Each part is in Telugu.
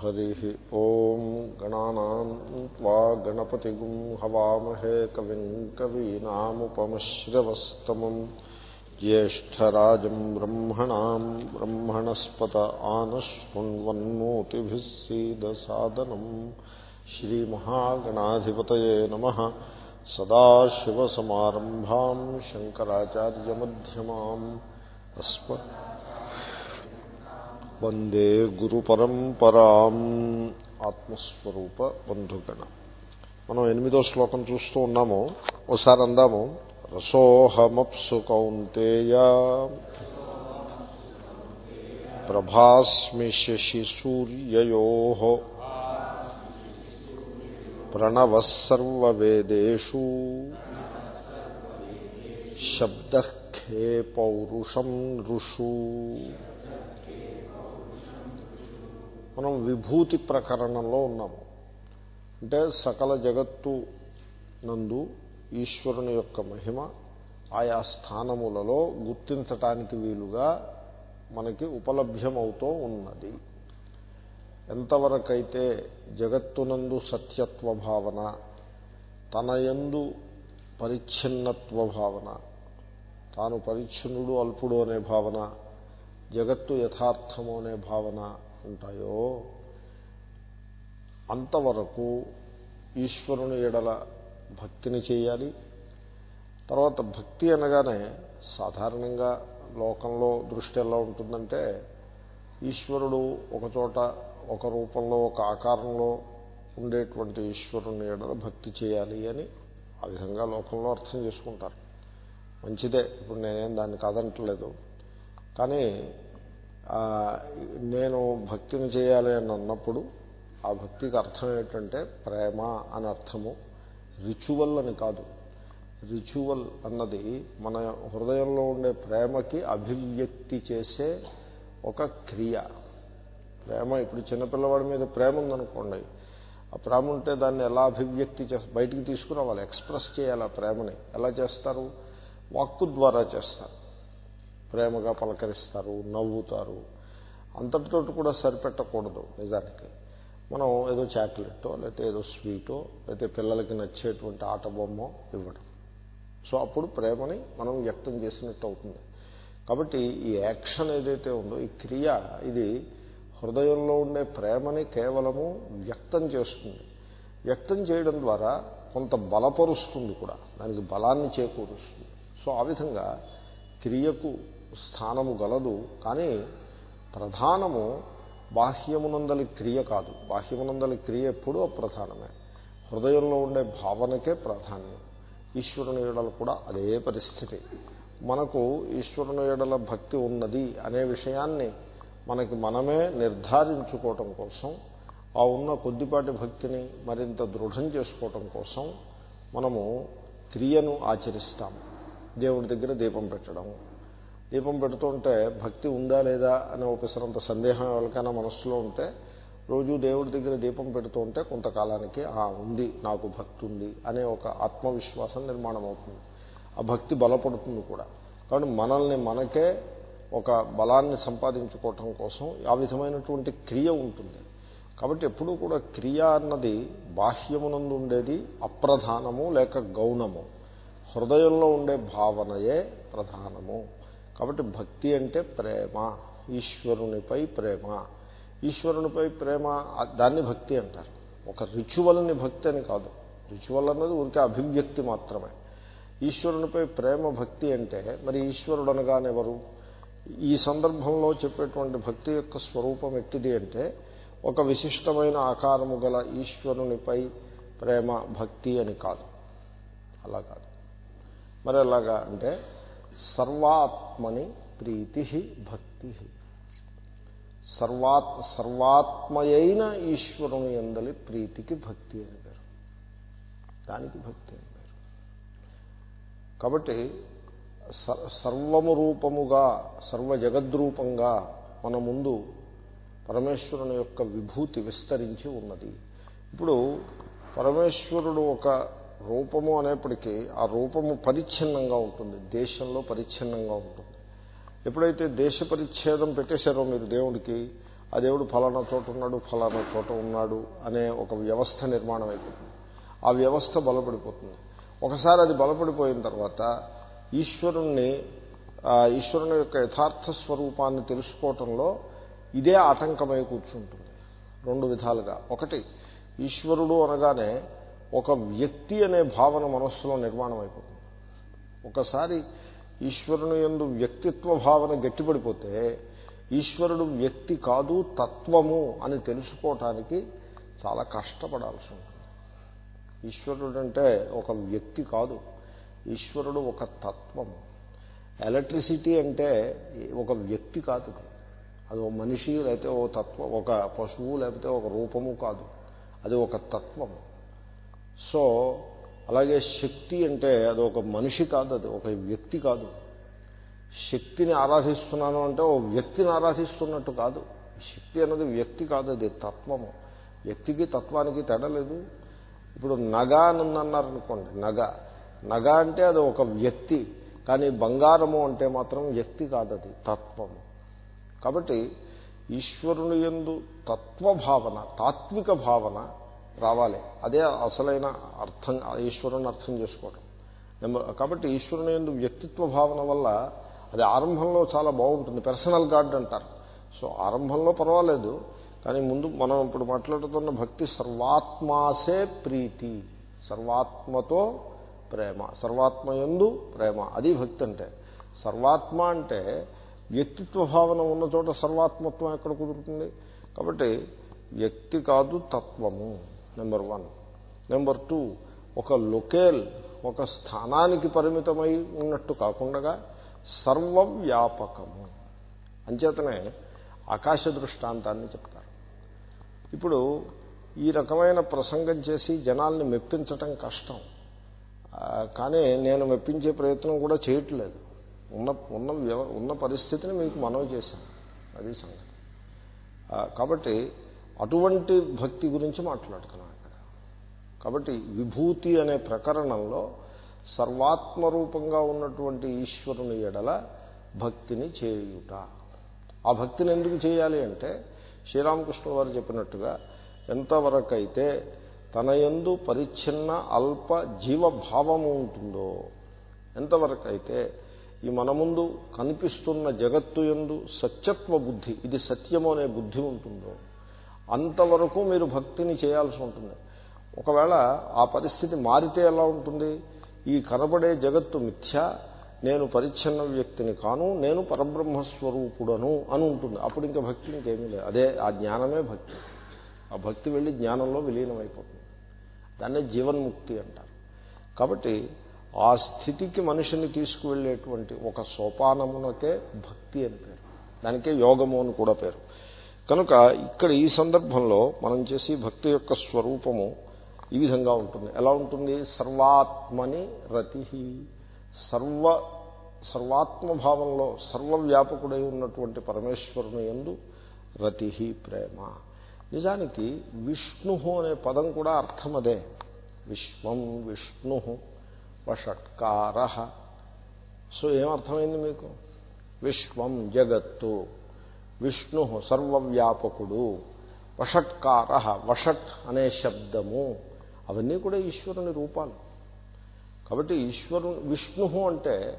हरिः ॐ गणानाम् त्वा गणपतिगुम् हवामहे कविम् कवीनामुपमश्रवस्तमम् ज्येष्ठराजम् ब्रह्मणाम् ब्रह्मणस्पत आनशृण्वन्मोतिभिः सीदसादनम् श्रीमहागणाधिपतये नमः सदाशिवसमारम्भाम् शङ्कराचार्यमध्यमाम् अस्मत् వందే గురు పరంపరాం ఆత్మస్వరూప బంధుగణ. మనం ఎనిమిదో శ్లోకం చూస్తూ ఉన్నాము. ఓసారి అందాము. రసోహమప్సు కౌంతేయ ప్రభాస్మి శశి సూర్యయో ప్రణవసర్వేదేషు శబ్దఖే పౌరుషం ఋషు మనం విభూతి ప్రకరణంలో ఉన్నాము. అంటే సకల జగత్తు నందు ఈశ్వరుని యొక్క మహిమ ఆయా స్థానములలో గుర్తించటానికి వీలుగా మనకి ఉపలభ్యమవుతూ ఉన్నది. ఎంతవరకైతే జగత్తునందు సత్యత్వ భావన తనయందు పరిచ్ఛిన్నత్వ భావన తాను పరిచ్ఛిన్నుడు అల్పుడు అనే భావన జగత్తు యథార్థము అనే భావన ఉంటాయో అంతవరకు ఈశ్వరుని ఎడల భక్తిని చేయాలి. తర్వాత భక్తి అనగానే సాధారణంగా లోకంలో దృష్టి ఎలా ఉంటుందంటే ఈశ్వరుడు ఒకచోట ఒక రూపంలో ఒక ఆకారంలో ఉండేటువంటి ఈశ్వరుని ఎడల భక్తి చేయాలి అని ఆ విధంగా లోకంలో అర్థం చేసుకుంటారు. మంచిదే ఇప్పుడు నేనేం దాన్ని కాదంటలేదు. కానీ నేను భక్తిని చేయాలి అని అన్నప్పుడు ఆ భక్తికి అర్థం ఏంటంటే ప్రేమ అని అర్థము. రిచువల్ అని కాదు. రిచువల్ అన్నది మన హృదయంలో ఉండే ప్రేమకి అభివ్యక్తి చేసే ఒక క్రియ. ప్రేమ ఇప్పుడు చిన్నపిల్లవాడి మీద ప్రేమ ఉందనుకోండి. ఆ ప్రేమ ఉంటే దాన్ని ఎలా అభివ్యక్తి చేస్తారు బయటికి తీసుకురావాలి ఎక్స్ప్రెస్ చేయాలి ఆ ప్రేమని. ఎలా చేస్తారు? వాక్కు ద్వారా చేస్తారు. ప్రేమగా పలకరిస్తారు నవ్వుతారు. అంతటితో కూడా సరిపెట్టకూడదు నిజానికి. మనం ఏదో చాక్లెట్టో లేకపోతే ఏదో స్వీటో లేకపోతే పిల్లలకి నచ్చేటువంటి ఆట బొమ్మ ఇవ్వడం. సో అప్పుడు ప్రేమని మనం వ్యక్తం చేసినట్టు అవుతుంది. కాబట్టి ఈ యాక్షన్ ఏదైతే ఉందో ఈ క్రియ ఇది హృదయంలో ఉండే ప్రేమని కేవలము వ్యక్తం చేస్తుంది. వ్యక్తం చేయడం ద్వారా కొంత బలపరుస్తుంది కూడా. దానికి బలాన్ని చేకూరుస్తుంది. సో ఆ విధంగా క్రియకు స్థానము గలదు కానీ ప్రధానము బాహ్యమునందలి క్రియ కాదు. బాహ్యమునందలి క్రియ ఎప్పుడూ అప్రధానమే. హృదయంలో ఉండే భావనకే ప్రాధాన్యం. ఈశ్వరుని ఏడల కూడా అదే పరిస్థితి. మనకు ఈశ్వరుని ఏడల భక్తి ఉన్నది అనే విషయాన్ని మనకి మనమే నిర్ధారించుకోవటం కోసం ఆ ఉన్న కొద్దిపాటి భక్తిని మరింత దృఢం చేసుకోవటం కోసం మనము క్రియను ఆచరిస్తాము. దేవుడి దగ్గర దీపం పెట్టడం దీపం పెడుతుంటే భక్తి ఉందా లేదా అనే ఒకసారంత సందేహం ఎవరికైనా మనస్సులో ఉంటే రోజు దేవుడి దగ్గర దీపం పెడుతూ ఉంటే కొంతకాలానికి ఆ ఉంది నాకు భక్తి ఉంది అనే ఒక ఆత్మవిశ్వాసం నిర్మాణం అవుతుంది ఆ భక్తి బలపడుతుంది కూడా. కాబట్టి మనల్ని మనకే ఒక బలాన్ని సంపాదించుకోవటం కోసం ఆ విధమైనటువంటి క్రియ ఉంటుంది. కాబట్టి ఎప్పుడూ కూడా క్రియ అన్నది బాహ్యమునందు ఉండేది అప్రధానము లేక గౌణము. హృదయంలో ఉండే భావనయే ప్రధానము. కాబట్టి భక్తి అంటే ప్రేమ ఈశ్వరునిపై ప్రేమ. ఈశ్వరునిపై ప్రేమ దాన్ని భక్తి అంటారు. ఒక రిచువల్ని భక్తి అని కాదు. రిచువల్ అన్నది ఊరికే అభివ్యక్తి మాత్రమే. ఈశ్వరునిపై ప్రేమ భక్తి అంటే మరి ఈశ్వరుడు అనగానెవరు ఈ సందర్భంలో చెప్పేటువంటి భక్తి యొక్క స్వరూపం ఎట్టిది అంటే ఒక విశిష్టమైన ఆకారము గల ఈశ్వరునిపై ప్రేమ భక్తి అని కాదు. అలా కాదు. మరి ఎలాగా అంటే సర్వాత్మని ప్రీతి భక్తి. సర్వాత్ సర్వాత్మయైన ఈశ్వరుని ఎందలి ప్రీతికి భక్తి అని పేరు. దానికి భక్తి అని పేరు. కాబట్టి సర్వము రూపముగా సర్వ జగద్రూపంగా మన ముందు పరమేశ్వరుని యొక్క విభూతి విస్తరించి ఉన్నది. ఇప్పుడు పరమేశ్వరుడు ఒక రూపము అనేప్పటికీ ఆ రూపము పరిచ్ఛిన్నంగా ఉంటుంది. దేశంలో పరిచ్ఛిన్నంగా ఉంటుంది. ఎప్పుడైతే దేశ పరిచ్ఛేదం పెట్టేశారో మీరు దేవుడికి ఆ దేవుడు ఫలానా చోట ఉన్నాడు ఫలానా చోట ఉన్నాడు అనే ఒక వ్యవస్థ నిర్మాణం అయిపోతుంది. ఆ వ్యవస్థ బలపడిపోతుంది. ఒకసారి అది బలపడిపోయిన తర్వాత ఈశ్వరుణ్ణి ఈశ్వరుని యొక్క యథార్థ స్వరూపాన్ని తెలుసుకోవటంలో ఇదే ఆటంకమై కూర్చుంటుంది. రెండు విధాలుగా. ఒకటి ఈశ్వరుడు అనగానే ఒక వ్యక్తి అనే భావన మనస్సులో నిర్మాణం అయిపోతుంది ఒకసారి ఈశ్వరుని ఎందు వ్యక్తిత్వ భావన గట్టిపడిపోతే ఈశ్వరుడు వ్యక్తి కాదు తత్వము అని తెలుసుకోవటానికి చాలా కష్టపడాల్సి ఉంటుంది. ఈశ్వరుడు అంటే ఒక వ్యక్తి కాదు ఈశ్వరుడు ఒక తత్వము ఎలక్ట్రిసిటీ అంటే ఒక వ్యక్తి కాదు. అది ఒక మనిషి లేకపోతే ఓ తత్వం ఒక పశువు లేకపోతే ఒక రూపము కాదు. అది ఒక తత్వము సో అలాగే శక్తి అంటే అది ఒక మనిషి కాదు అది ఒక వ్యక్తి కాదు. శక్తిని ఆరాధిస్తున్నాను అంటే ఓ వ్యక్తిని ఆరాధిస్తున్నట్టు కాదు. శక్తి అన్నది వ్యక్తి కాదు అది తత్వము. వ్యక్తికి తత్వానికి తెడలేదు ఇప్పుడు నగ అని నగ. నగ అంటే అది ఒక వ్యక్తి కానీ బంగారము అంటే మాత్రం వ్యక్తి కాదు అది తత్వము. కాబట్టి ఈశ్వరుని ఎందు తత్వభావన తాత్విక భావన రావాలి. అదే అసలైన అర్థం ఈశ్వరుని అర్థం చేసుకోవడం నెంబర్ కాబట్టి ఈశ్వరుని ఎందు వ్యక్తిత్వ భావన వల్ల అది ఆరంభంలో చాలా బాగుంటుంది. పర్సనల్ గాడ్ అంటారు. సో ఆరంభంలో పర్వాలేదు కానీ ముందు మనం ఇప్పుడు మాట్లాడుతున్న భక్తి సర్వాత్మాసే ప్రీతి. సర్వాత్మతో ప్రేమ. సర్వాత్మయందు ప్రేమ. అది భక్తి అంటే. సర్వాత్మ అంటే వ్యక్తిత్వ భావన ఉన్న చోట సర్వాత్మత్వం ఎక్కడ కుదురుతుంది? కాబట్టి వ్యక్తి కాదు తత్వము. నెంబర్ వన్ నెంబర్ టూ ఒక లొకేల్ ఒక స్థానానికి పరిమితమై ఉన్నట్టు కాకుండా సర్వవ్యాపకము అంచేతనే ఆకాశ దృష్టాంతాన్ని చెప్తారు. ఇప్పుడు ఈ రకమైన ప్రసంగం చేసి జనాల్ని మెప్పించటం కష్టం. కానీ నేను మెప్పించే ప్రయత్నం కూడా చేయట్లేదు. ఉన్న ఉన్న ఉన్న పరిస్థితిని మీకు మనవి చేశాను. అది సంగతి. కాబట్టి అటువంటి భక్తి గురించి మాట్లాడుతున్నాను ఇక్కడ. కాబట్టి విభూతి అనే ప్రకరణంలో సర్వాత్మరూపంగా ఉన్నటువంటి ఈశ్వరుని ఎడల భక్తిని చేయుట. ఆ భక్తిని ఎందుకు చేయాలి అంటే శ్రీరామకృష్ణ వారు చెప్పినట్టుగా ఎంతవరకైతే తన యందు పరిచ్ఛిన్న అల్ప జీవభావము ఉంటుందో ఎంతవరకైతే ఈ మన ముందు కనిపిస్తున్న జగత్తు ఎందు సత్యత్వ బుద్ధి ఇది సత్యము అనే బుద్ధి ఉంటుందో అంతవరకు మీరు భక్తిని చేయాల్సి ఉంటుంది. ఒకవేళ ఆ పరిస్థితి మారితే ఎలా ఉంటుంది? ఈ కనబడే జగత్తు మిథ్య నేను పరిచ్ఛన్న వ్యక్తిని కాను నేను పరబ్రహ్మస్వరూపుడను అని ఉంటుంది. అప్పుడు ఇంకా భక్తి ఇంకేమీ లేదు. అదే ఆ జ్ఞానమే భక్తి. ఆ భక్తి వెళ్ళి జ్ఞానంలో విలీనమైపోతుంది. దాన్నే జీవన్ముక్తి అంటారు. కాబట్టి ఆ స్థితికి మనిషిని తీసుకువెళ్ళేటువంటి ఒక సోపానమునకే భక్తి అని పేరు. దానికే యోగము అని కూడా పేరు. కనుక ఇక్కడ ఈ సందర్భంలో మనం చేసి భక్తి యొక్క స్వరూపము ఈ విధంగా ఉంటుంది. ఎలా ఉంటుంది? సర్వాత్మని రతి సర్వ సర్వాత్మభావంలో సర్వవ్యాపకుడై ఉన్నటువంటి పరమేశ్వరుని ఎందు రతి ప్రేమ. నిజానికి విష్ణు అనే పదం కూడా అర్థం అదే. విశ్వం విష్ణు వషట్కార. సో ఏమర్థమైంది మీకు? విశ్వం జగత్తు. విష్ణు సర్వవ్యాపకుడు. వషట్కార వషట్ అనే శబ్దము. అవన్నీ కూడా ఈశ్వరుని రూపాలు. కాబట్టి ఈశ్వరు విష్ణు అంటే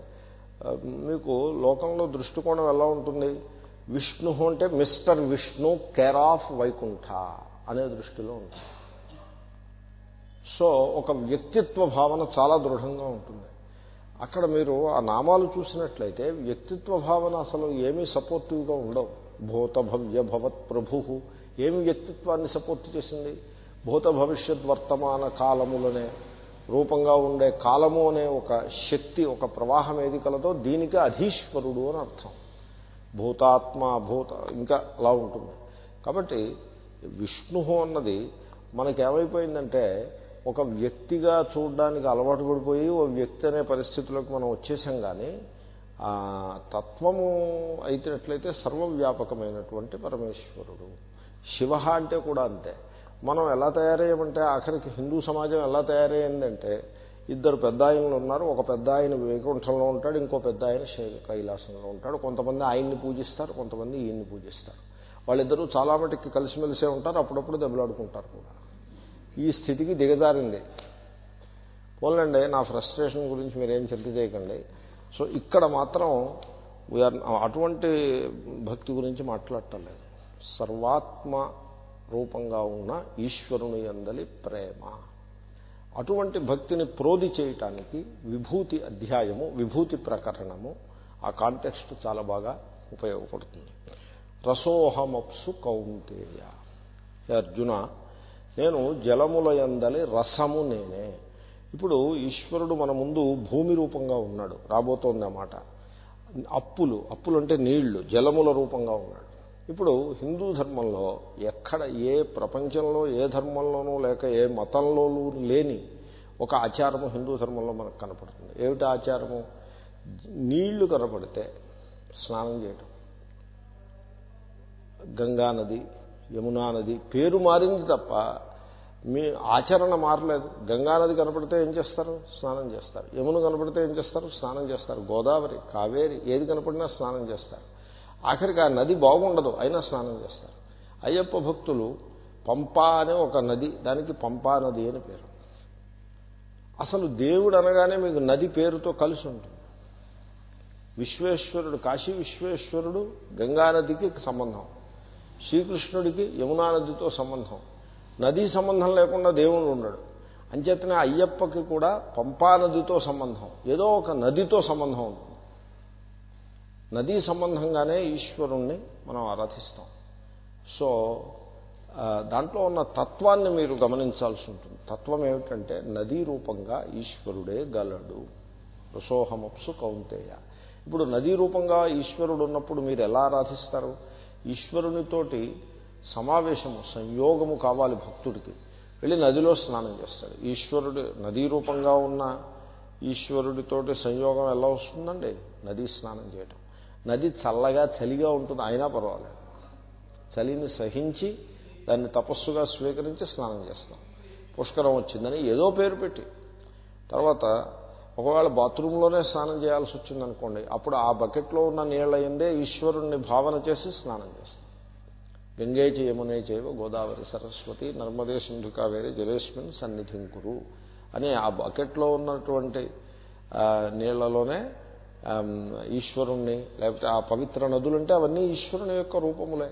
మీకు లోకంలో దృష్టికోణం ఎలా ఉంటుంది? విష్ణు అంటే mister Vishnu care of Vaikuntha అనే దృష్టిలో ఉంటుంది. సో ఒక వ్యక్తిత్వ భావన చాలా దృఢంగా ఉంటుంది. అక్కడ మీరు ఆ నామాలు చూసినట్లయితే వ్యక్తిత్వ భావన అసలు ఏమీ సపోర్టివ్గా ఉండవు. భూతభవ్యభవత్ ప్రభు ఏమి వ్యక్తిత్వాన్ని సపోర్ట్ చేసింది? భూత భవిష్యత్ వర్తమాన కాలములనే రూపంగా ఉండే కాలము అనే ఒక శక్తి ఒక ప్రవాహం ఏది కలదో దీనికి అధీశ్వరుడు అని అర్థం. భూతాత్మ భూత ఇంకా అలా ఉంటుంది. కాబట్టి విష్ణు అన్నది మనకేమైపోయిందంటే ఒక వ్యక్తిగా చూడడానికి అలవాటు పడిపోయి ఓ వ్యక్తి అనే పరిస్థితులకు మనం వచ్చేసాం కానీ తత్వము అయితేట్లయితే సర్వవ్యాపకమైనటువంటి పరమేశ్వరుడు. శివ అంటే కూడా అంతే. మనం ఎలా తయారయ్యామంటే ఆఖరికి హిందూ సమాజం ఎలా తయారయ్యిందంటే ఇద్దరు పెద్ద ఆయనలు ఉన్నారు. ఒక పెద్ద ఆయన వైకుంఠంలో ఉంటాడు ఇంకో పెద్ద ఆయన కైలాసంలో ఉంటాడు. కొంతమంది ఆయన్ని పూజిస్తారు కొంతమంది ఈయన్ని పూజిస్తారు. వాళ్ళిద్దరూ చాలా మటుకి కలిసిమెలిసే ఉంటారు అప్పుడప్పుడు దెబ్బలాడుకుంటారు కూడా. ఈ స్థితికి దిగజారింది. పోలండి నా ఫ్రస్ట్రేషన్ గురించి మీరేం చింత చేయకండి. సో ఇక్కడ మాత్రం వీఆర్ అటువంటి భక్తి గురించి మాట్లాడటం లేదు సర్వాత్మ రూపంగా ఉన్న ఈశ్వరుని అందలి ప్రేమ. అటువంటి భక్తిని ప్రోధి చేయటానికి విభూతి అధ్యాయము విభూతి ప్రకరణము ఆ కాంటెక్స్ట్ చాలా బాగా ఉపయోగపడుతుంది. రసోహమప్సు కౌంతేయ. అర్జున నేను జలముల ఎందలి రసము నేనే. ఇప్పుడు ఈశ్వరుడు మన ముందు భూమి రూపంగా ఉన్నాడు రాబోతోంది అన్నమాట అప్పులు అప్పులు అంటే నీళ్ళు జలముల రూపంగా ఉన్నాడు. ఇప్పుడు హిందూ ధర్మంలో ఎక్కడ ఏ ప్రపంచంలో ఏ ధర్మంలోనూ లేక ఏ మతంలోనూ లేని ఒక ఆచారము హిందూ ధర్మంలో మనకు కనపడుతుంది. ఏమిటి ఆచారము? నీళ్ళు కనపడితే స్నానం చేయటం. గంగా నది యమునా నది పేరు మారింది తప్ప మీ ఆచరణ మారలేదు. గంగానది కనపడితే ఏం చేస్తారు? స్నానం చేస్తారు. యమున కనపడితే ఏం చేస్తారు? స్నానం చేస్తారు. గోదావరి కావేరి ఏది కనపడినా స్నానం చేస్తారు. ఆఖరికి ఆ నది బాగుండదు అయినా స్నానం చేస్తారు. అయ్యప్ప భక్తులు పంపా అనే ఒక నది దానికి పంపా నది అని పేరు. అసలు దేవుడు అనగానే మీకు నది పేరుతో కలిసి ఉంటుంది. విశ్వేశ్వరుడు కాశీ విశ్వేశ్వరుడు గంగానదికి సంబంధం. శ్రీకృష్ణుడికి యమునా నదితో సంబంధం. నదీ సంబంధం లేకుండా దేవుడు ఉండడు. అంచేతనే అయ్యప్పకి కూడా పంపా నదితో సంబంధం ఏదో ఒక నదితో సంబంధం ఉంటుంది. నదీ సంబంధంగానే ఈశ్వరుణ్ణి మనం ఆరాధిస్తాం. సో దాంట్లో ఉన్న తత్వాన్ని మీరు గమనించాల్సి ఉంటుంది. తత్వం ఏమిటంటే నదీ రూపంగా ఈశ్వరుడే గలడు. రసోహమప్సు కౌంతేయ. ఇప్పుడు నదీ రూపంగా ఈశ్వరుడు ఉన్నప్పుడు మీరు ఎలా ఆరాధిస్తారు? ఈశ్వరునితోటి సమావేశము సంయోగము కావాలి భక్తుడికి. వెళ్ళి నదిలో స్నానం చేస్తాడు. ఈశ్వరుడు నదీ రూపంగా ఉన్న ఈశ్వరుడితోటి సంయోగం ఎలా వస్తుందండి? నదీ స్నానం చేయటం. నది చల్లగా చలిగా ఉంటుంది అయినా పర్వాలేదు. చలిని సహించి దాన్ని తపస్సుగా స్వీకరించి స్నానం చేస్తాం. పుష్కరం వచ్చిందని ఏదో పేరు పెట్టి. తర్వాత ఒకవేళ బాత్రూంలోనే స్నానం చేయాల్సి వచ్చిందనుకోండి అప్పుడు ఆ బకెట్లో ఉన్న నీళ్ళ ఎందే ఈశ్వరుణ్ణి భావన చేసి స్నానం చేస్తాం. గంగే యమునే చేవ గోదావరి సరస్వతి నర్మదే సింధు కావేరి జలేష్మిన్ సన్నిధిం కురు అని ఆ బకెట్లో ఉన్నటువంటి నీళ్ళలోనే ఈశ్వరుణ్ణి లేకపోతే ఆ పవిత్ర నదులంటే అవన్నీ ఈశ్వరుని యొక్క రూపములే.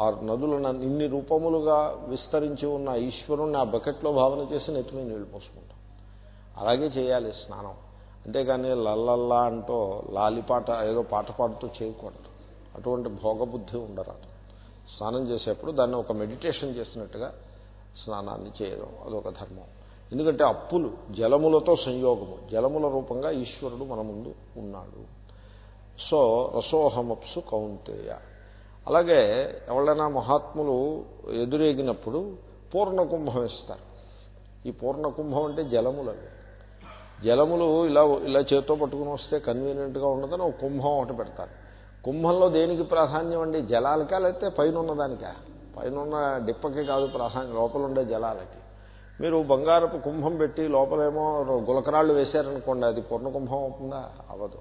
ఆ నదులను ఇన్ని రూపములుగా విస్తరించి ఉన్న ఈశ్వరుణ్ణి ఆ బకెట్లో భావన చేసి నెత్తిమీ నీళ్ళు పోసుకుంటాం. అలాగే చేయాలి స్నానం. అంతేకాని లల్లల్లా అంటూ లాలిపాట ఏదో పాట పాడుతూ చేయకూడదు. అటువంటి భోగబుద్ధి ఉండరాదు. స్నానం చేసేప్పుడు దాన్ని ఒక మెడిటేషన్ చేసినట్టుగా స్నానాన్ని చేయడం అదొక ధర్మం. ఎందుకంటే అప్పులు జలములతో సంయోగము జలముల రూపంగా ఈశ్వరుడు మన ముందు ఉన్నాడు. సో రసోహమప్సు కౌంతేయ. అలాగే ఎవరైనా మహాత్ములు ఎదురేగినప్పుడు పూర్ణకుంభం ఇస్తారు ఈ పూర్ణకుంభం అంటే జలములవి జలములు ఇలా ఇలా చేత్తో పట్టుకుని వస్తే కన్వీనియంట్గా ఉండదని ఒక కుంభం ఒకటి పెడతారు. కుంభంలో దేనికి ప్రాధాన్యం అండి? జలాలకా లేకపోతే పైన ఉన్నదానికా పైన ఉన్న డిప్పకి కాదు ప్రాధాన్యం లోపల ఉండే జలాలకి. మీరు బంగారపు కుంభం పెట్టి లోపలేమో గులకరాళ్ళు వేశారనుకోండి అది పూర్ణ కుంభం అవుతుందా? అవ్వదు.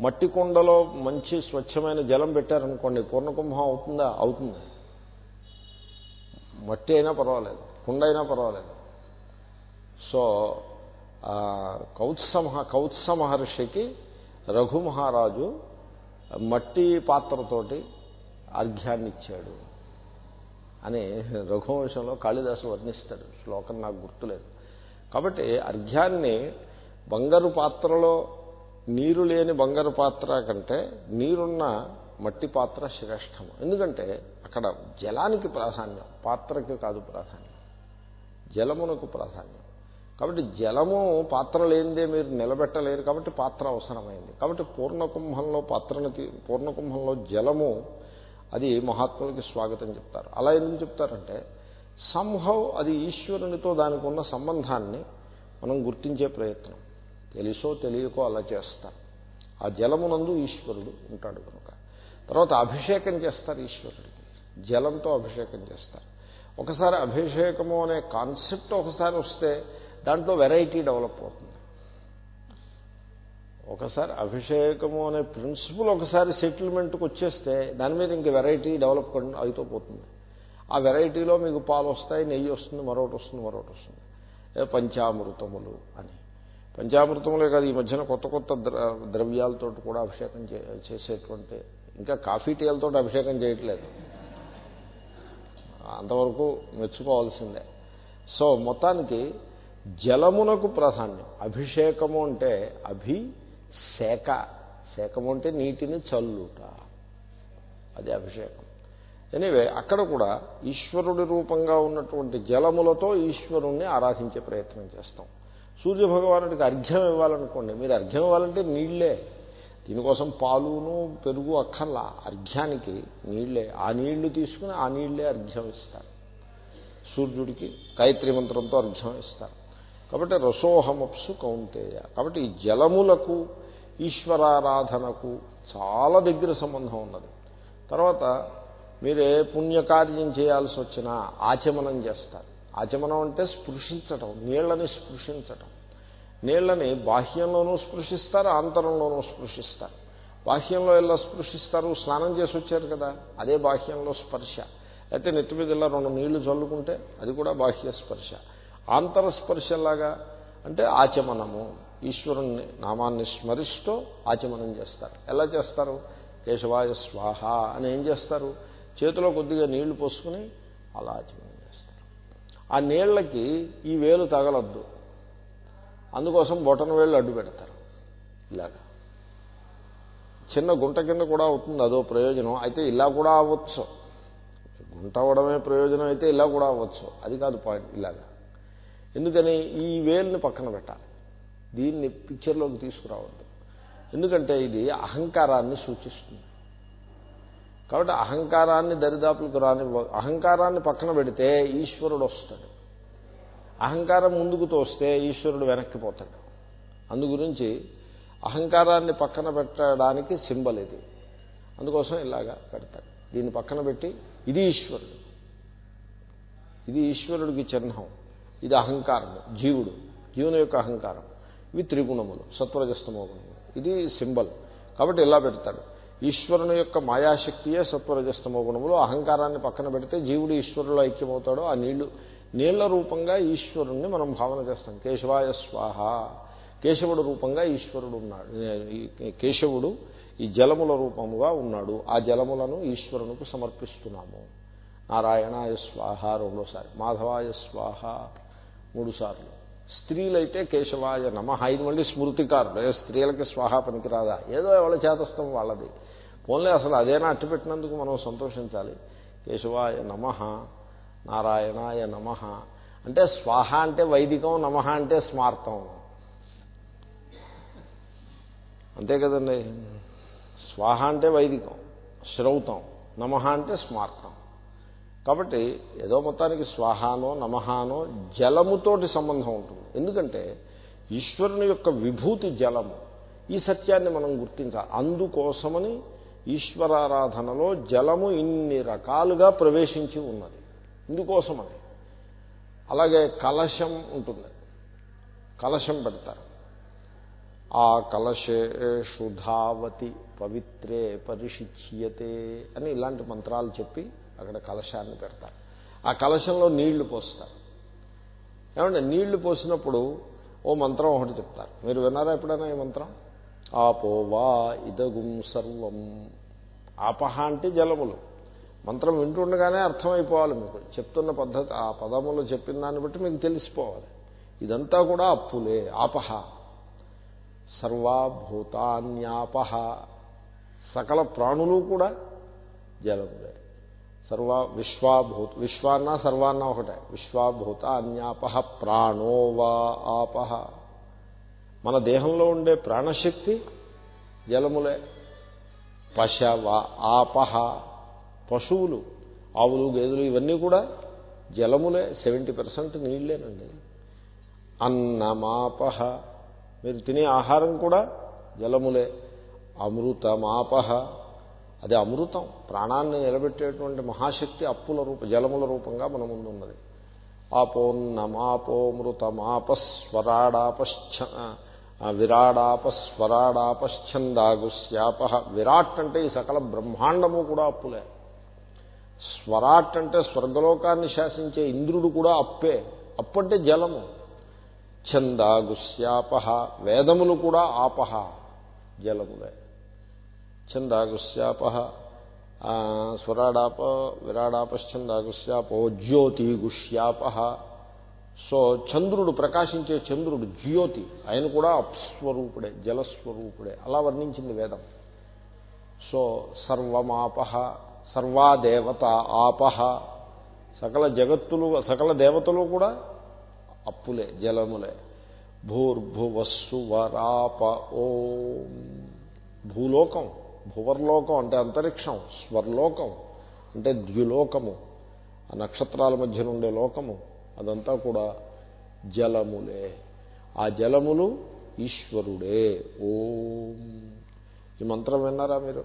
మట్టి కుండలో మంచి స్వచ్ఛమైన జలం పెట్టారనుకోండి పూర్ణ కుంభం అవుతుందా? అవుతుంది. మట్టి అయినా పర్వాలేదు కుండ అయినా పర్వాలేదు. సో కౌత్సమహ కౌత్స మహర్షికి రఘు మహారాజు మట్టి పాత్రతోటి అర్ఘ్యాన్ని ఇచ్చాడు అని రఘువంశంలో కాళిదాసు వర్ణిస్తాడు. శ్లోకం నాకు గుర్తులేదు. కాబట్టి అర్ఘ్యాన్ని బంగారు పాత్రలో నీరు లేని బంగారు పాత్ర కంటే నీరున్న మట్టి పాత్ర శ్రేష్టము. ఎందుకంటే అక్కడ జలానికి ప్రాధాన్యం పాత్రకి కాదు ప్రాధాన్యం జలమునకు ప్రాధాన్యం. కాబట్టి జలము పాత్ర లేనిదే మీరు నిలబెట్టలేరు కాబట్టి పాత్ర అవసరమైంది. కాబట్టి పూర్ణకుంభంలో పాత్రను పూర్ణకుంభంలో జలము అది మహాత్ములకి స్వాగతం చెప్తారు. అలా ఎందుకు చెప్తారంటే సంహవ్ అది ఈశ్వరునితో దానికి ఉన్న సంబంధాన్ని మనం గుర్తించే ప్రయత్నం. తెలుసో తెలియకో అలా చేస్తారు. ఆ జలమునందు ఈశ్వరుడు ఉంటాడు కనుక. తర్వాత అభిషేకం చేస్తారు ఈశ్వరుడికి. జలంతో అభిషేకం చేస్తారు. ఒకసారి అభిషేకము అనే కాన్సెప్ట్ ఒకసారి వస్తే దాంట్లో వెరైటీ డెవలప్ అవుతుంది. ఒకసారి అభిషేకము అనే ప్రిన్సిపల్ ఒకసారి సెటిల్మెంట్కి వచ్చేస్తే దాని మీద ఇంక వెరైటీ డెవలప్ అవుతూ పోతుంది. ఆ వెరైటీలో మీకు పాలు వస్తాయి నెయ్యి వస్తుంది మరొకటి వస్తుంది మరొకటి వస్తుంది. పంచామృతములు అని. పంచామృతములే కాదు ఈ మధ్యన కొత్త కొత్త ద్రవ్యాలతో కూడా అభిషేకం చేసేటువంటి ఇంకా కాఫీ టీలతో అభిషేకం చేయట్లేదు. అంతవరకు మెచ్చుకోవాల్సిందే. సో మొత్తానికి జలమునకు ప్రాధాన్యం. అభిషేకము అంటే అభి శాఖ శాఖము అంటే నీటిని చల్లుట. అది అభిషేకం. ఎనివే అక్కడ కూడా ఈశ్వరుడి రూపంగా ఉన్నటువంటి జలములతో ఈశ్వరుణ్ణి ఆరాధించే ప్రయత్నం చేస్తాం. సూర్యభగవానుడికి అర్ఘ్యం ఇవ్వాలనుకోండి. మీరు అర్ఘ్యం ఇవ్వాలంటే నీళ్ళే. దీనికోసం పాలును పెరుగు అక్కర్లా. అర్ఘ్యానికి నీళ్ళే. ఆ నీళ్ళు తీసుకుని ఆ నీళ్ళే అర్ఘ్యం ఇస్తారు. సూర్యుడికి గాయత్రి మంత్రంతో అర్ఘ్యం ఇస్తారు. కాబట్టి రసోహమప్సు కౌంతేయ. కాబట్టి ఈ జలములకు ఈశ్వరారాధనకు చాలా దగ్గర సంబంధం ఉన్నది. తర్వాత మీరే పుణ్యకార్యం చేయాల్సి వచ్చినా ఆచమనం చేస్తారు. ఆచమనం అంటే స్పృశించటం నీళ్ళని స్పృశించటం. నీళ్ళని బాహ్యంలోనూ స్పృశిస్తారు ఆంతరంలోనూ స్పృశిస్తారు. బాహ్యంలో ఎలా స్పృశిస్తారు? స్నానం చేసి వచ్చారు కదా అదే బాహ్యంలో స్పర్శ. అయితే నెత్తి మీద ఇలా రెండు నీళ్ళు చల్లుకుంటే అది కూడా బాహ్య స్పర్శ. ఆంతరస్పర్శలాగా అంటే ఆచమనము ఈశ్వరుణ్ణి నామాన్ని స్మరిస్తూ ఆచమనం చేస్తారు. ఎలా చేస్తారు? కేశవాయ స్వాహ అని ఏం చేస్తారు? చేతిలో కొద్దిగా నీళ్ళు పోసుకుని అలా ఆచమనం చేస్తారు. ఆ నీళ్ళకి ఈ వేలు తగలద్దు. అందుకోసం బొటన వేళ్ళు అడ్డు పెడతారు. ఇలాగా. చిన్న గుంట కింద కూడా అవుతుంది అదో ప్రయోజనం. అయితే ఇలా కూడా అవ్వచ్చు. గుంట అవడమే ప్రయోజనం అయితే ఇలా కూడా అవ్వచ్చు. అది కాదు పాయింట్ ఇలాగా. ఎందుకని ఈ వేలుని పక్కన పెట్టాలి. దీన్ని పిక్చర్లోకి తీసుకురావద్దు. ఎందుకంటే ఇది అహంకారాన్ని సూచిస్తుంది. కాబట్టి అహంకారాన్ని దరిదాపులకు రాని అహంకారాన్ని పక్కన పెడితే ఈశ్వరుడు వస్తాడు. అహంకారం ముందుకు తోస్తే ఈశ్వరుడు వెనక్కి పోతాడు. అందు గురించి అహంకారాన్ని పక్కన పెట్టడానికి సింబల్ ఇది. అందుకోసం ఇలాగా పెడతాడు. దీన్ని పక్కన పెట్టి ఇది ఈశ్వరుడు. ఇది ఈశ్వరుడికి చిహ్నం. ఇది అహంకారము జీవుడు. జీవుని యొక్క అహంకారం. ఇవి త్రిగుణములు సత్వరజస్తమో గుణములు. ఇది సింబల్. కాబట్టి ఇలా పెడతాడు? ఈశ్వరుని యొక్క మాయాశక్తియే సత్వరజస్తమో గుణములు. అహంకారాన్ని పక్కన పెడితే జీవుడు ఈశ్వరులో ఐక్యమవుతాడో. ఆ నీళ్ళు నీళ్ళ రూపంగా ఈశ్వరుణ్ణి మనం భావన చేస్తాం. కేశవాయ స్వాహ. కేశవుడు రూపంగా ఈశ్వరుడు ఉన్నాడు. కేశవుడు ఈ జలముల రూపముగా ఉన్నాడు. ఆ జలములను ఈశ్వరునికి సమర్పిస్తున్నాము. నారాయణాయ స్వాహ రెండోసారి. మాధవాయ స్వాహ. మూడు సార్లు. స్త్రీలైతే కేశవాయ నమ. ఐదు మళ్ళీ స్మృతికారుడు స్త్రీలకి స్వాహా పనికిరాదా? ఏదో ఎవరి చేతస్థం వాళ్ళది. పోన్లే అసలు అదేనా అట్టు పెట్టినందుకు మనం సంతోషించాలి. కేశవాయ నమ. నారాయణాయ నమ. అంటే స్వాహ అంటే వైదికం నమ అంటే స్మార్థం అంతే కదండి? స్వాహ అంటే వైదికం. శ్రౌతం. నమ అంటే స్మార్థం కాబట్టి ఏదో మొత్తానికి స్వాహానో నమహానో జలముతోటి సంబంధం ఉంటుంది. ఎందుకంటే ఈశ్వరుని యొక్క విభూతి జలము. ఈ సత్యాన్ని మనం గుర్తించాలి అందుకోసమని ఈశ్వరారాధనలో జలము ఇన్ని రకాలుగా ప్రవేశించి ఉన్నది. ఇందుకోసమని. అలాగే కలశం ఉంటుంది. కలశం పెడతారు. ఆ కలశేషుధావతి పవిత్రే పరిశిచ్యతే అని ఇలాంటి మంత్రాలు చెప్పి అక్కడ కలశాన్ని పెడతారు. ఆ కలశంలో నీళ్ళు పోస్తారు. ఏమంటే నీళ్ళు పోసినప్పుడు ఓ మంత్రం ఒకటి చెప్తారు. మీరు విన్నారా ఎప్పుడైనా ఈ మంత్రం? ఆపోవా ఇదగుం సర్వం. ఆపహ అంటే జలములు. మంత్రం వింటుండగానే అర్థమైపోవాలి మీకు. చెప్తున్న పద్ధతి ఆ పదములు చెప్పిన దాన్ని బట్టి మీకు తెలిసిపోవాలి. ఇదంతా కూడా అప్పులే. ఆపహ. సర్వభూతాన్యాపహ. సకల ప్రాణులు కూడా జలములే. సర్వ విశ్వాభూత విశ్వాన్న సర్వాన్న ఒకటే. విశ్వాభూత అన్యాపహ ప్రాణోవా ఆపహ మన దేహంలో ఉండే ప్రాణశక్తి జలములే. పశవ ఆపహ పశువులు ఆవులు గేదెలు ఇవన్నీ కూడా జలములే. Seventy percent నీళ్ళేనండి. అన్నమాపహ మీరు తినే ఆహారం కూడా జలములే. అమృతమాపహ అది అమృతం. ప్రాణాన్ని నిలబెట్టేటువంటి మహాశక్తి అప్పుల రూప జలముల రూపంగా మన ముందు ఉన్నది. ఆపోన్నమాపోమృతమాపస్వరాడాపశ్చ విరాడాప స్వరాడాపశ్చందాగుశ్యాప విరాట్ అంటే ఈ సకల బ్రహ్మాండము కూడా అప్పులే. స్వరాట్ అంటే స్వర్గలోకాన్ని శాసించే ఇంద్రుడు కూడా అప్పే. అప్పు అంటే జలము. ఛందాగుశ్యాప వేదములు కూడా ఆపహ. జలములే. ఛందాగుశ్యాప స్వరాడాప విరాడాపశ్చందాగుశ్యాపో జ్యోతిగుష్యాప సో చంద్రుడు ప్రకాశించే చంద్రుడు జ్యోతి ఆయన కూడా అప్స్వరూపుడే జలస్వరూపుడే అలా వర్ణించింది వేదం సో సర్వమాప సర్వాదేవత ఆపహ సకల జగత్తులు సకల దేవతలు కూడా అప్పులే జలములే భూర్భువస్సు వరాప ఓం భూలోకం భువర్లోకం అంటే అంతరిక్షం స్వర్లోకం అంటే ద్యులోకము ఆ నక్షత్రాల మధ్య నుండే లోకము అదంతా కూడా జలములే. ఆ జలములు ఈశ్వరుడే. ఓం. ఈ మంత్రం విన్నారా మీరు?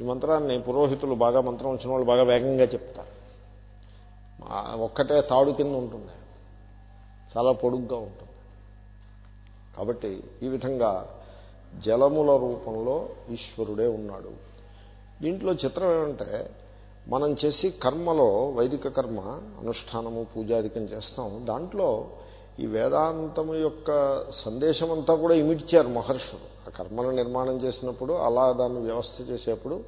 ఈ మంత్రాన్ని పురోహితులు బాగా మంత్రం వచ్చిన వాళ్ళు బాగా వేగంగా చెప్తారు. ఒక్కటే తాడు కింద ఉంటుంది చాలా పొడుగ్గా ఉంటుంది. కాబట్టి ఈ విధంగా జలముల రూపంలో ఈశ్వరుడే ఉన్నాడు. దీంట్లో చిత్రం ఏమంటే మనం చేసి కర్మలో వైదిక కర్మ అనుష్ఠానము పూజాధికం చేస్తాం. దాంట్లో ఈ వేదాంతము యొక్క సందేశం అంతా కూడా ఇమిడ్చారు మహర్షులు. ఆ కర్మను నిర్మాణం చేసినప్పుడు అలా దాన్ని వ్యవస్థ చేసేప్పుడు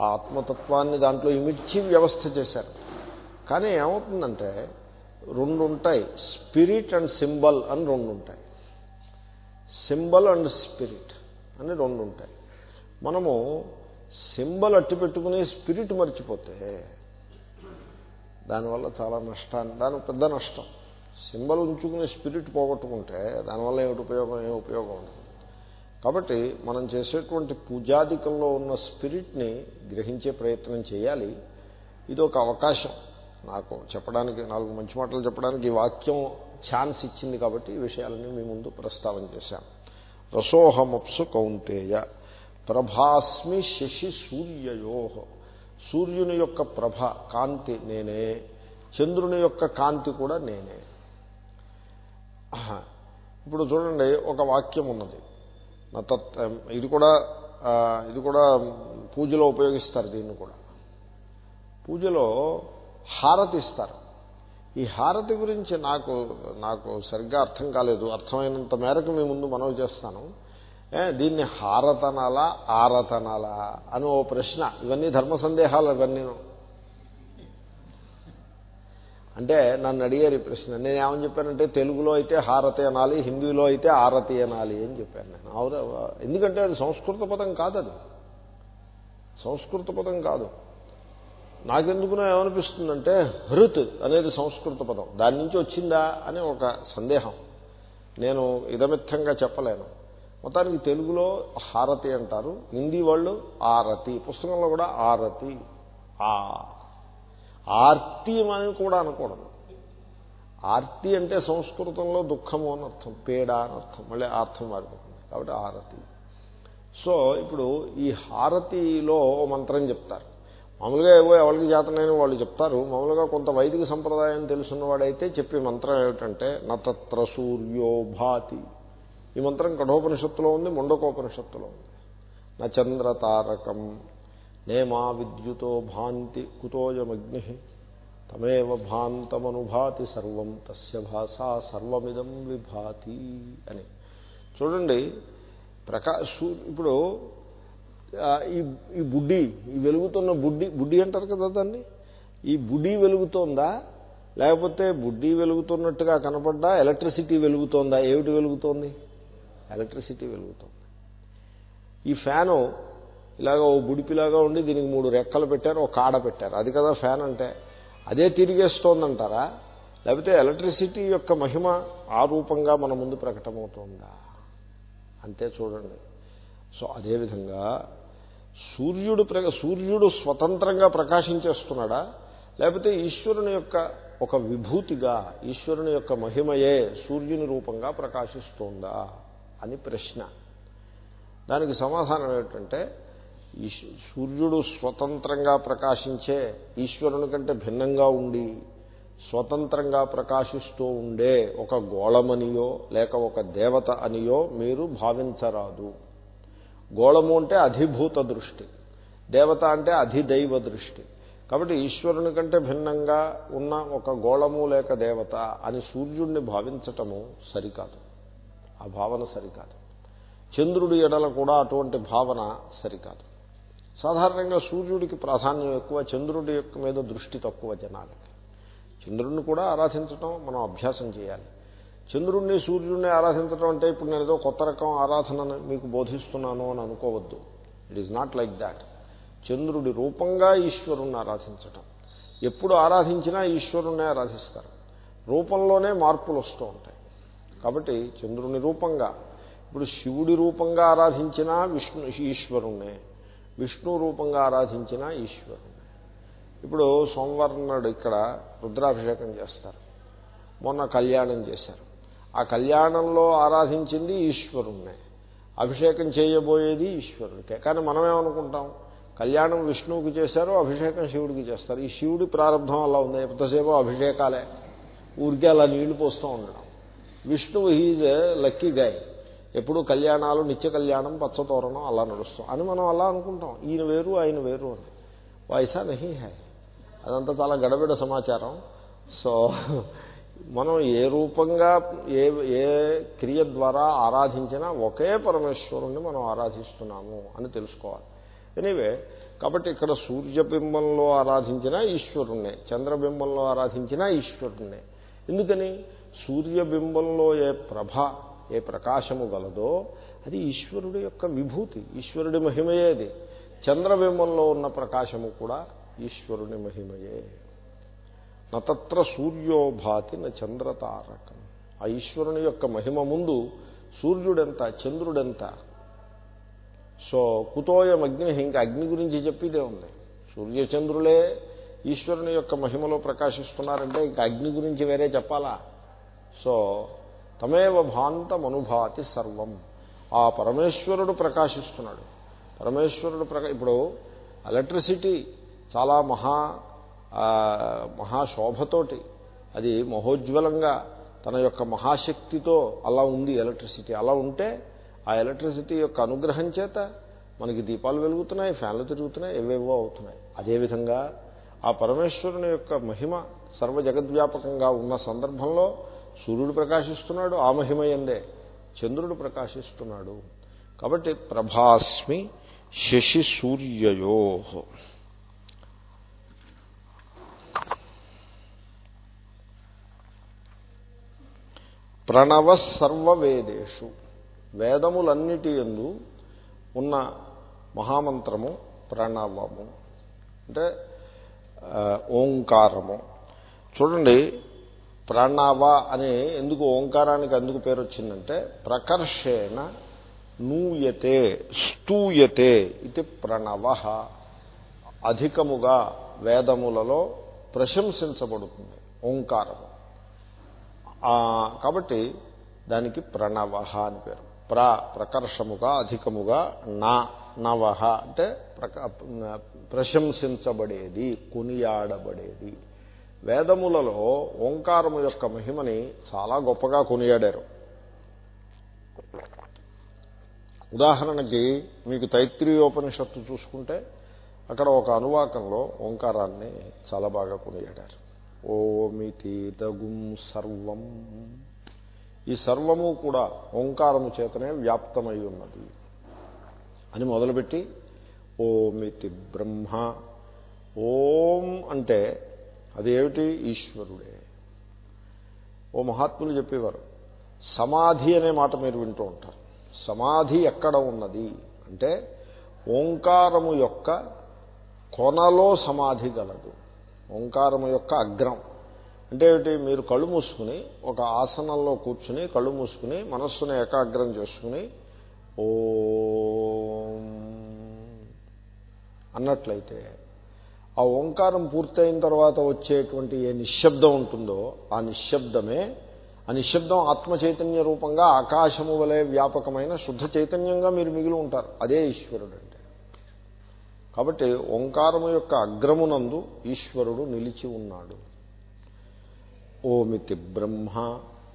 ఆ ఆత్మతత్వాన్ని దాంట్లో ఇమిడ్చి వ్యవస్థ చేశారు. కానీ ఏమవుతుందంటే రెండు ఉంటాయి స్పిరిట్ అండ్ సింబల్ అని రెండు ఉంటాయి సింబల్ అండ్ స్పిరిట్. అని రెండు ఉంటాయి. మనము సింబల్ అట్టి పెట్టుకుని స్పిరిట్ మర్చిపోతే దానివల్ల చాలా నష్టాన్ని దాని పెద్ద నష్టం. సింబల్ ఉంచుకుని స్పిరిట్ పోగొట్టుకుంటే దానివల్ల ఏమిటి ఉపయోగం? ఏ ఉపయోగం ఉండదు. కాబట్టి మనం చేసేటువంటి పూజాధికంలో ఉన్న స్పిరిట్ని గ్రహించే ప్రయత్నం చేయాలి. ఇది ఒక అవకాశం. నాకు చెప్పడానికి నాలుగు మంచి మాటలు చెప్పడానికి ఈ వాక్యం ఛాన్స్ ఇచ్చింది కాబట్టి ఈ విషయాలని మీ ముందు ప్రస్తావన చేశాను. రసోహమప్సు కౌంతేయ. ప్రభాస్మి శశి సూర్యయో. సూర్యుని యొక్క ప్రభ కాంతి నేనే చంద్రుని యొక్క కాంతి కూడా నేనే. ఇప్పుడు చూడండి ఒక వాక్యం ఉన్నది. ఇది కూడా ఇది కూడా పూజలో ఉపయోగిస్తారు దీన్ని కూడా. పూజలో హారతి ఇస్తారు ఈ హారతి గురించి నాకు నాకు సరిగ్గా అర్థం కాలేదు. అర్థమైనంత మేరకు మీ ముందు మనవి చేస్తాను. దీన్ని హారతనాలా ఆరతనాలా అని ఓ ప్రశ్న. ఇవన్నీ ధర్మ సందేహాలు ఇవన్నీ. అంటే నన్ను అడిగారు ఈ ప్రశ్న. నేను ఏమని చెప్పానంటే తెలుగులో అయితే హారతి అనాలి హిందీలో అయితే ఆరతి అనాలి అని చెప్పాను నేను. అవును? ఎందుకంటే అది సంస్కృత పదం కాదు అది సంస్కృత పదం కాదు. నాకెందుకునో ఏమనిపిస్తుందంటే హృత్ అనేది సంస్కృత పదం. దాని నుంచి వచ్చిందా అని ఒక సందేహం. నేను ఇదమిత్తంగా చెప్పలేను. మొత్తానికి తెలుగులో హారతి అంటారు. హిందీ వాళ్ళు ఆరతి. పుస్తకంలో కూడా ఆరతి. ఆ. ఆర్తి అని కూడా అనకూడదు. ఆర్తి అంటే సంస్కృతంలో దుఃఖము అని అర్థం. పేడ అని అర్థం. మళ్ళీ అర్థం మారిపోతుంది. కాబట్టి ఆరతి. సో ఇప్పుడు ఈ హారతిలో మంత్రం చెప్తారు. మామూలుగా ఏవో ఎవరికి జాతనైన వాళ్ళు చెప్తారు. మామూలుగా కొంత వైదిక సంప్రదాయం తెలుసున్నవాడైతే చెప్పే మంత్రం ఏమిటంటే నతత్ర సూర్యో భాతి. ఈ మంత్రం కఠోపనిషత్తులో ఉంది ముండకోపనిషత్తులో ఉంది. నా చంద్రతారకం నేమా విద్యుతో భాంతి కుతోయమగ్ని తమేవ భాంతమనుభాతి సర్వం తస్య భాషా సర్వమిదం విభాతి అని. చూడండి ప్రకా ఇప్పుడు ఈ ఈ బుడ్డి ఈ వెలుగుతున్న బుడ్డి బుడ్డి అంటారు కదా దాన్ని? ఈ బుడ్డి వెలుగుతోందా? లేకపోతే బుడ్డి వెలుగుతున్నట్టుగా కనపడ్డా ఎలక్ట్రిసిటీ వెలుగుతోందా? ఏమిటి వెలుగుతోంది? ఎలక్ట్రిసిటీ వెలుగుతోంది. ఈ ఫ్యాను ఇలాగ ఓ బుడిపిలాగా ఉండి దీనికి మూడు రెక్కలు పెట్టారు ఒక కాడ పెట్టారు. అది కదా ఫ్యాన్ అంటే. అదే తిరిగేస్తోందంటారా? లేకపోతే ఎలక్ట్రిసిటీ యొక్క మహిమ ఆ రూపంగా మన ముందు ప్రకటమవుతోందా? అంతే చూడండి. సో అదేవిధంగా సూర్యుడు సూర్యుడు స్వతంత్రంగా ప్రకాశించేస్తున్నాడా? లేకపోతే ఈశ్వరుని యొక్క ఒక విభూతిగా ఈశ్వరుని యొక్క మహిమయే సూర్యుని రూపంగా ప్రకాశిస్తోందా అని ప్రశ్న. దానికి సమాధానం ఏమిటంటే సూర్యుడు స్వతంత్రంగా ప్రకాశించే ఈశ్వరుని కంటే భిన్నంగా ఉండి స్వతంత్రంగా ప్రకాశిస్తూ ఉండే ఒక గోళమనియో లేక ఒక దేవత అనియో మీరు భావించరాదు. గోళము అంటే అధిభూత దృష్టి దేవత అంటే అధిదైవ దృష్టి. కాబట్టి ఈశ్వరుని కంటే భిన్నంగా ఉన్న ఒక గోళము లేక దేవత అని సూర్యుడిని భావించటము సరికాదు. ఆ భావన సరికాదు. చంద్రుడి ఎడల కూడా అటువంటి భావన సరికాదు. సాధారణంగా సూర్యుడికి ప్రాధాన్యం ఎక్కువ చంద్రుడి యొక్క మీద దృష్టి తక్కువ జనాలకి. చంద్రుడిని కూడా ఆరాధించటం మనం అభ్యాసం చేయాలి. చంద్రుణ్ణి సూర్యుడిని ఆరాధించడం అంటే ఇప్పుడు నేను ఏదో కొత్త రకం ఆరాధనను మీకు బోధిస్తున్నాను అని అనుకోవద్దు. It is not like that చంద్రుడి రూపంగా ఈశ్వరుణ్ణి ఆరాధించటం. ఎప్పుడు ఆరాధించినా ఈశ్వరుణ్ణే ఆరాధిస్తారు. రూపంలోనే మార్పులు వస్తూ ఉంటాయి. కాబట్టి చంద్రుని రూపంగా ఇప్పుడు శివుడి రూపంగా ఆరాధించినా విష్ణు ఈశ్వరుణ్ణే. విష్ణు రూపంగా ఆరాధించినా ఈశ్వరుణ్ణే. ఇప్పుడు సోమవారం నాడు ఇక్కడ రుద్రాభిషేకం చేస్తారు. మొన్న కళ్యాణం చేశారు. ఆ కళ్యాణంలో ఆరాధించింది ఈశ్వరుణ్ణే. అభిషేకం చేయబోయేది ఈశ్వరుడికే. కానీ మనమేమనుకుంటాం? కళ్యాణం విష్ణువుకి చేశారు అభిషేకం శివుడికి చేస్తారు. ఈ శివుడి ప్రారంభం అలా ఉంది. ఎంతసేపు అభిషేకాలే. ఊరికే అలా నీళ్ళు పోస్తూ ఉండడం. విష్ణువు హీజ్ లక్కీ గాయ్ ఎప్పుడు కళ్యాణాలు నిత్య కళ్యాణం పచ్చతోరణం అలా నడుస్తాం. అని మనం అలా అనుకుంటాం. ఈయన వేరు ఆయన వేరు అని. వాయిసా నహి హై. అదంతా చాలా గడబిడ సమాచారం. సో మనం ఏ రూపంగా ఏ ఏ క్రియ ద్వారా ఆరాధించినా ఒకే పరమేశ్వరుణ్ణి మనం ఆరాధిస్తున్నాము అని తెలుసుకోవాలి. ఎనీవే కాబట్టి ఇక్కడ సూర్యబింబంలో ఆరాధించినా ఈశ్వరుణ్ణే చంద్రబింబంలో ఆరాధించినా ఈశ్వరుణ్ణే. ఎందుకని? సూర్యబింబంలో ఏ ప్రభ ఏ ప్రకాశము గలదో అది ఈశ్వరుడి యొక్క విభూతి ఈశ్వరుడి మహిమయేది చంద్రబింబంలో ఉన్న ప్రకాశము కూడా ఈశ్వరుని మహిమయే. నత్ర సూర్యోభాతి న చంద్రతారకం. ఆ ఈశ్వరుని యొక్క మహిమ ముందు సూర్యుడెంత చంద్రుడెంత? సో కుతోయం అగ్ని ఇంకా అగ్ని గురించి చెప్పేదే ఉంది. సూర్యచంద్రులే ఈశ్వరుని యొక్క మహిమలో ప్రకాశిస్తున్నారంటే ఇంకా అగ్ని గురించి వేరే చెప్పాలా? సో తమేవ భాంతమనుభాతి సర్వం. ఆ పరమేశ్వరుడు ప్రకాశిస్తున్నాడు. పరమేశ్వరుడు ప్రకా ఇప్పుడు ఎలక్ట్రిసిటీ చాలా మహా మహాశోభతోటి అది మహోజ్వలంగా తన యొక్క మహాశక్తితో అలా ఉంది ఎలక్ట్రిసిటీ. అలా ఉంటే ఆ ఎలక్ట్రిసిటీ యొక్క అనుగ్రహం చేత మనకి దీపాలు వెలుగుతున్నాయి ఫ్యాన్లు తిరుగుతున్నాయి ఏవేవో అవుతున్నాయి. అదేవిధంగా ఆ పరమేశ్వరుని యొక్క మహిమ సర్వ జగద్వ్యాపకంగా ఉన్న సందర్భంలో సూర్యుడు ప్రకాశిస్తున్నాడు ఆ మహిమయందే చంద్రుడు ప్రకాశిస్తున్నాడు. కాబట్టి ప్రభాస్మి శశి ప్రణవ సర్వవేదేషు. వేదములన్నిటి ఎందు ఉన్న మహామంత్రము ప్రణవము. అంటే ఓంకారము. చూడండి ప్రణవ అని ఎందుకు ఓంకారానికి అందుకు పేరు వచ్చిందంటే ప్రకర్షేణ నూయతే స్తూయతే ఇది ప్రణవ. అధికముగా వేదములలో ప్రశంసించబడుతుంది ఓంకారము. కాబట్టి దానికి ప్రణవ అని పేరు. ప్ర ప్రకర్షముగా అధికముగా నా నవ అంటే ప్రశంసించబడేది కొనియాడబడేది. వేదములలో ఓంకారము యొక్క మహిమని చాలా గొప్పగా కొనియాడారు. ఉదాహరణకి మీకు తైత్రీయోపనిషత్తు చూసుకుంటే అక్కడ ఒక అనువాకంలో ఓంకారాన్ని చాలా బాగా కొనియాడారు. ఓమితీతగుం సర్వం. ఈ సర్వము కూడా ఓంకారము చేతనే వ్యాప్తమై ఉన్నది అని మొదలుపెట్టి ఓమితి బ్రహ్మ. ఓం అంటే అదేమిటి? ఈశ్వరుడే. ఓ మహాత్ములు చెప్పేవారు సమాధి అనే మాట మీరు వింటూ ఉంటారు. సమాధి ఎక్కడ ఉన్నది? అంటే ఓంకారము యొక్క కొనలో సమాధి గలదు. ఓంకారము యొక్క అగ్రం. అంటే ఏమిటి? మీరు కళ్ళు మూసుకుని ఒక ఆసనంలో కూర్చుని కళ్ళు మూసుకుని మనస్సును ఏకాగ్రం చేసుకుని ఓ అన్నట్లయితే ఆ ఓంకారం పూర్తయిన తర్వాత వచ్చేటువంటి ఏ నిశ్శబ్దం ఉంటుందో ఆ నిశ్శబ్దమే ఆ నిశ్శబ్దం ఆత్మ చైతన్య రూపంగా ఆకాశము వలె వ్యాపకమైన శుద్ధ చైతన్యంగా మీరు మిగిలి ఉంటారు. అదే ఈశ్వరుడు అంటే. కాబట్టి ఓంకారము యొక్క అగ్రమునందు ఈశ్వరుడు నిలిచి ఉన్నాడు. ఓమితి బ్రహ్మ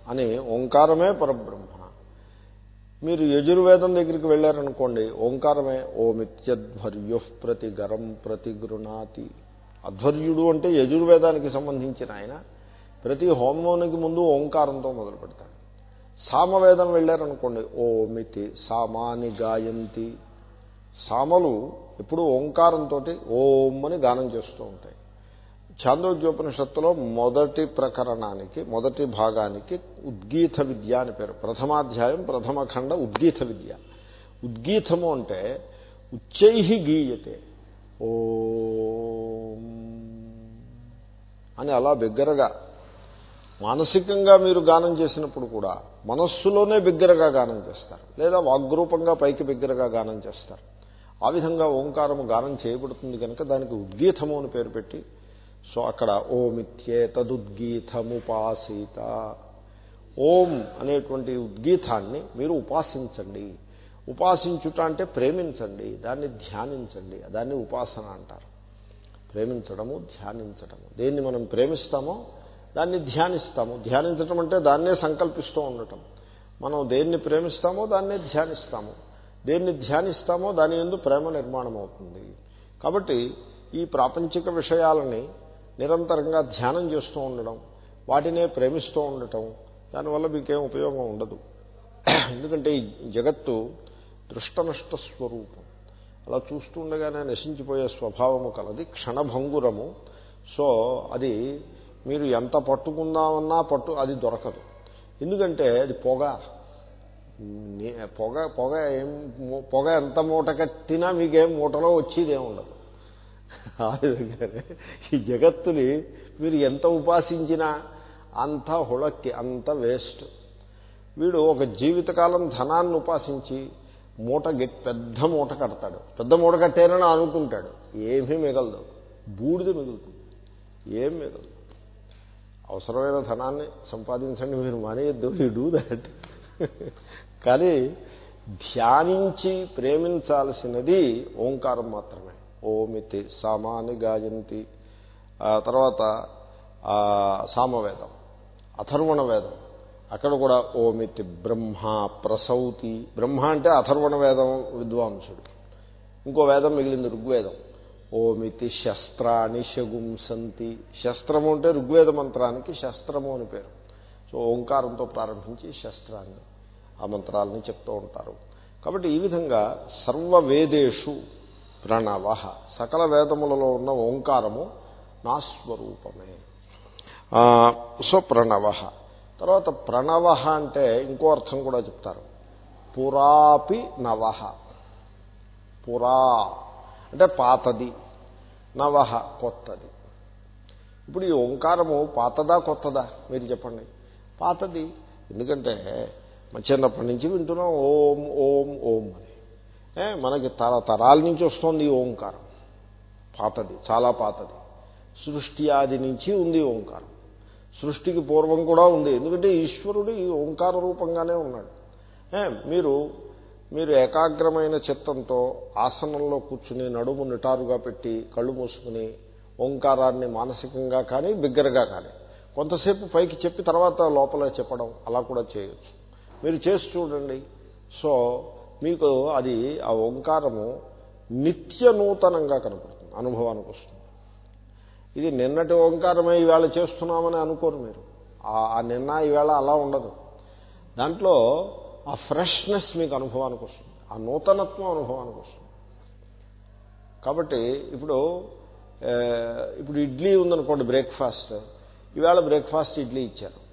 అని ఓంకారమే పరబ్రహ్మ. మీరు యజుర్వేదం దగ్గరికి వెళ్ళారనుకోండి ఓంకారమే ఓమిత్యధ్వర్యు ప్రతి గరం ప్రతి గృణాతి అధ్వర్యుడు అంటే యజుర్వేదానికి సంబంధించిన ఆయన. ప్రతి హోమానికి ముందు ఓంకారంతో మొదలు పెడతాడు సామవేదం వెళ్ళారనుకోండి ఓమితి సామాని గాయంతి. సామలు ఎప్పుడు ఓంకారంతో ఓం అని గానం చేస్తూ ఉంటాయి. ఛాందోగ్యోపనిషత్తులో మొదటి ప్రకరణానికి మొదటి భాగానికి ఉద్గీత విద్య అని పేరు. ప్రథమాధ్యాయం ప్రథమ ఖండ ఉద్గీత విద్య. ఉద్గీతము అంటే ఉచ్చై గీయతే. ఓ అని అలా బిగ్గరగా మానసికంగా మీరు గానం చేసినప్పుడు కూడా మనస్సులోనే బిగ్గరగా గానం చేస్తారు. లేదా వాగ్రూపంగా పైకి బిగ్గరగా గానం చేస్తారు. ఆ విధంగా ఓంకారము గానం చేయబడుతుంది కనుక దానికి ఉద్గీతము అని పేరు పెట్టి సో అక్కడ ఓమిత్యే తదుద్గీతముపాసీత. ఓం అనేటువంటి ఉద్గీతాన్ని మీరు ఉపాసించండి. ఉపాసించుట అంటే ప్రేమించండి దాన్ని ధ్యానించండి దాన్ని ఉపాసన అంటారు. ప్రేమించడము ధ్యానించడము. దేన్ని మనం ప్రేమిస్తామో దాన్ని ధ్యానిస్తాము. ధ్యానించడం అంటే దాన్నే సంకల్పిస్తూ ఉండటం. మనం దేన్ని ప్రేమిస్తామో దాన్నే ధ్యానిస్తాము. దేన్ని ధ్యానిస్తామో దాని ఎందు ప్రేమ నిర్మాణం అవుతుంది కాబట్టి ఈ ప్రాపంచిక విషయాలని నిరంతరంగా ధ్యానం చేస్తూ ఉండడం వాటినే ప్రేమిస్తూ ఉండటం దానివల్ల మీకేం ఉపయోగం ఉండదు. ఎందుకంటే ఈ జగత్తు దృష్టనష్ట స్వరూపం. అలా చూస్తుండగానే నశించిపోయే స్వభావము కలది క్షణభంగురము. సో అది మీరు ఎంత పట్టుకుందామన్నా పట్టు అది దొరకదు. ఎందుకంటే అది పొగ. పొగ పొగ ఏం పొగ ఎంత మూట కట్టినా మీకేం మూటలో వచ్చేదేం ఉండదు. ఆ విధంగానే ఈ జగత్తుని మీరు ఎంత ఉపాసించినా అంత హుళక్కి అంత వేస్ట్. వీడు ఒక జీవితకాలం ధనాన్ని ఉపాసించి మూట పెద్ద మూట కడతాడు. పెద్ద మూట కట్టేనని అనుకుంటాడు. ఏమీ మిగలదు. బూడిద మిగులుతుంది. ఏం మిగలదు. అవసరమైన ధనాన్ని సంపాదించండి మీరు మానేయద్దు యూ డూ దాట్. కానీ ధ్యానించి ప్రేమించాల్సినది ఓంకారం మాత్రమే. ఓమితి సామాని గాయంతి. తర్వాత సామవేదం అథర్వణ వేదం అక్కడ కూడా ఓమితి బ్రహ్మ ప్రసౌతి. బ్రహ్మ అంటే అథర్వణ వేదం విద్వాంసుడు. ఇంకో వేదం మిగిలింది ఋగ్వేదం. ఓమితి శస్త్రాణి శగుంసంతి. శస్త్రము అంటే ఋగ్వేద మంత్రానికి శస్త్రము అని పేరు. సో ఓంకారంతో ప్రారంభించి శస్త్రాన్ని ఆ మంత్రాలని చెప్తూ ఉంటారు. కాబట్టి ఈ విధంగా సర్వవేదేషు ప్రణవ సకల వేదములలో ఉన్న ఓంకారము నా స్వరూపమే. సో ప్రణవ. తర్వాత ప్రణవ అంటే ఇంకో అర్థం కూడా చెప్తారు. పురాపి నవ. పురా అంటే పాతది నవ కొత్తది. ఇప్పుడు ఈ ఓంకారము పాతదా కొత్తదా? మీరు చెప్పండి. పాతది. ఎందుకంటే చిన్నప్పటి నుంచి వింటున్నాం ఓం ఓం ఓం అని. మనకి తర తరాల నుంచి వస్తుంది ఈ ఓంకారం. పాతది చాలా పాతది. సృష్టి ఆది నుంచి ఉంది ఓంకారం. సృష్టికి పూర్వం కూడా ఉంది. ఎందుకంటే ఈశ్వరుడు ఈ ఓంకార రూపంగానే ఉన్నాడు. మీరు మీరు ఏకాగ్రమైన చిత్తంతో ఆసనంలో కూర్చుని నడుము నిటారుగా పెట్టి కళ్ళు మూసుకుని ఓంకారాన్ని మానసికంగా కానీ బిగ్గరగా కానీ కొంతసేపు పైకి చెప్పి తర్వాత లోపల చెప్పడం అలా కూడా చేయొచ్చు. మీరు చేసి చూడండి. సో మీకు అది ఆ ఓంకారము నిత్య నూతనంగా కనపడుతుంది అనుభవానికి వస్తుంది. ఇది నిన్నటి ఓంకారమే ఈవేళ చేస్తున్నామని అనుకోరు మీరు. ఆ నిన్న ఈవేళ అలా ఉండదు. దాంట్లో ఆ ఫ్రెష్నెస్ మీకు అనుభవానికి వస్తుంది. ఆ నూతనత్వం అనుభవానికి వస్తుంది. కాబట్టి ఇప్పుడు ఇప్పుడు ఇడ్లీ ఉందనుకోండి బ్రేక్ఫాస్ట్. ఈవేళ బ్రేక్ఫాస్ట్ ఇడ్లీ ఇచ్చారు.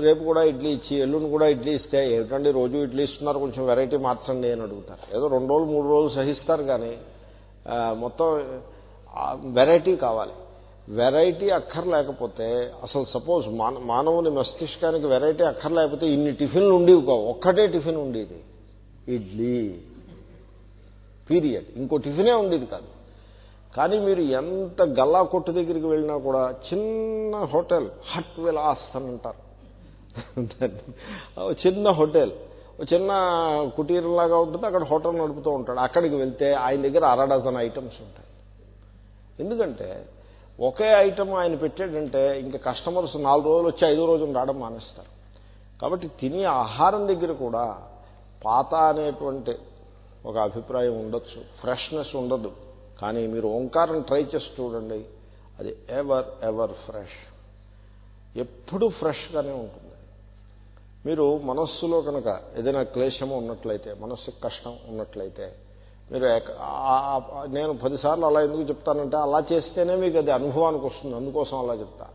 రేపు కూడా ఇడ్లీ ఇచ్చి ఎల్లుండి కూడా ఇడ్లీ ఇస్తే ఏమిటండి రోజు ఇడ్లీ ఇస్తున్నారు కొంచెం వెరైటీ మార్చండి అని అడుగుతారు. ఏదో రెండు రోజులు మూడు రోజులు సహిస్తారు కానీ మొత్తం వెరైటీ కావాలి. వెరైటీ అక్కర్లేకపోతే అసలు సపోజ్ మానవుని మస్తిష్కానికి వెరైటీ అక్కర్లేకపోతే ఇన్ని టిఫిన్లు ఉండేవి కావు. ఒక్కటే టిఫిన్ ఉండేది. ఇడ్లీ. పీరియడ్. ఇంకో టిఫినే ఉండేది కాదు. కానీ మీరు ఎంత గల్లా కొట్టు దగ్గరికి వెళ్ళినా కూడా చిన్న హోటల్ హట్ విలాస్ అని అంటారు. చిన్న హోటల్ చిన్న కుటీరంలాగా ఉంటుంది అక్కడ హోటల్ నడుపుతూ ఉంటాడు. అక్కడికి వెళ్తే ఆయన దగ్గర అర డజన్ ఐటమ్స్ ఉంటాయి. ఎందుకంటే ఒకే ఐటమ్ ఆయన పెట్టాడంటే ఇంకా కస్టమర్స్ నాలుగు రోజులు వచ్చి ఐదో రోజులు రావడం మానేస్తారు. కాబట్టి తినే ఆహారం దగ్గర కూడా పాత అనేటువంటి ఒక అభిప్రాయం ఉండొచ్చు ఫ్రెష్నెస్ ఉండదు. కానీ మీరు ఓంకారం ట్రై చేసి చూడండి అది ఎవర్ ఎవర్ ఫ్రెష్ ఎప్పుడు ఫ్రెష్గానే ఉంటుంది. మీరు మనస్సులో కనుక ఏదైనా క్లేశము ఉన్నట్లయితే మనస్సుకు కష్టం ఉన్నట్లయితే మీరు నేను పదిసార్లు అలా ఎందుకు చెప్తానంటే అలా చేస్తేనే మీకు అది అనుభవానికి వస్తుంది. అందుకోసం అలా చెప్తా.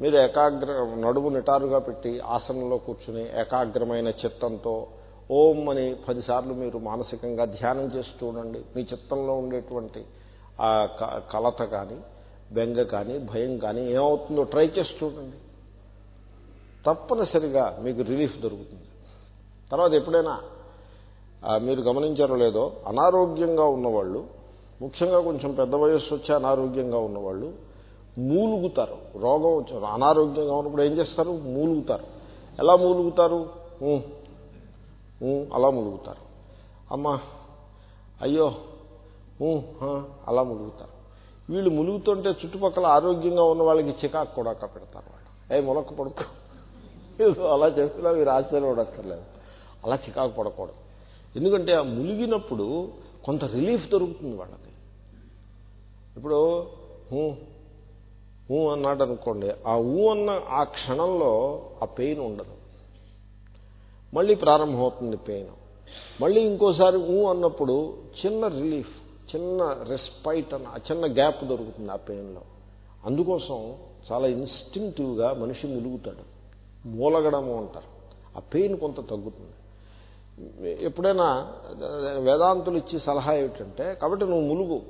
మీరు ఏకాగ్ర నడుము నిటారుగా పెట్టి ఆసనంలో కూర్చుని ఏకాగ్రమైన చిత్తంతో ఓం అని పదిసార్లు మీరు మానసికంగా ధ్యానం చేసి చూడండి. మీ చిత్తంలో ఉండేటువంటి ఆ కలత కానీ బెంగ కానీ భయం కానీ ఏమవుతుందో ట్రై చేసి చూడండి. తప్పనిసరిగా మీకు రిలీఫ్ దొరుకుతుంది. తర్వాత ఎప్పుడైనా మీరు గమనించారో లేదో అనారోగ్యంగా ఉన్నవాళ్ళు ముఖ్యంగా కొంచెం పెద్ద వయస్సు వచ్చి అనారోగ్యంగా ఉన్నవాళ్ళు మూలుగుతారు. రోగం అనారోగ్యంగా ఉన్నప్పుడు ఏం చేస్తారు? మూలుగుతారు. ఎలా మూలుగుతారు? అలా ములుగుతారు. అమ్మా అయ్యో అలా ములుగుతారు వీళ్ళు ములుగుతుంటే చుట్టుపక్కల ఆరోగ్యంగా ఉన్న వాళ్ళకి చికాకు కూడా పెడతారు వాళ్ళు. ఏ ములక్క పడుకో. అలా చేస్తున్నా మీరు ఆశ్చర్యపడక్కర్లేదు అలా చికాకు పడకూడదు. ఎందుకంటే ఆ మునిగినప్పుడు కొంత రిలీఫ్ దొరుకుతుంది వాళ్ళకి. ఇప్పుడు ఊ అన్నాడు అనుకోండి ఆ ఊ అన్న ఆ క్షణంలో ఆ పెయిన్ ఉండదు. మళ్ళీ ప్రారంభమవుతుంది పెయిన్. మళ్ళీ ఇంకోసారి ఊ అన్నప్పుడు చిన్న రిలీఫ్. చిన్న రెస్పైట్ అన్న చిన్న గ్యాప్ దొరుకుతుంది ఆ పెయిన్లో అందుకోసం చాలా ఇన్స్టింక్టివ్గా మనిషి ములుగుతాడు. మూలగడము అంటారు. ఆ పెయిన్ కొంత తగ్గుతుంది. ఎప్పుడైనా వేదాంతులు ఇచ్చి సలహా ఏమిటంటే కాబట్టి నువ్వు ములుగు.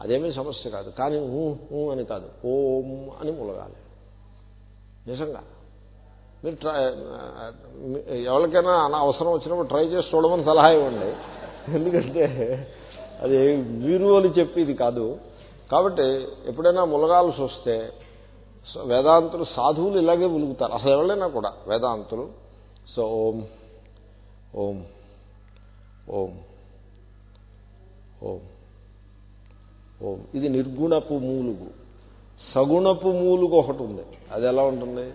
అదేమీ సమస్య కాదు. కానీ ఊ అని కాదు. ఓం అని ములగాలి. నిజంగా. మీరు ట్రై ఎవరికైనా అవసరం వచ్చినప్పుడు ట్రై చేసి చూడమని సలహా ఇవ్వండి. ఎందుకంటే అది వీరు అని చెప్పేది కాదు. కాబట్టి ఎప్పుడైనా ములగాల్సి వస్తే వేదాంతులు సాధువులు ఇలాగే ములుగుతారు అసలు ఎవరైనా కూడా వేదాంతులు. సో ఓం ఓం ఓం ఓం ఓం. ఇది నిర్గుణపు మూలుగు. సగుణపు మూలుగు ఒకటి ఉంది. అది ఎలా ఉంటుంది?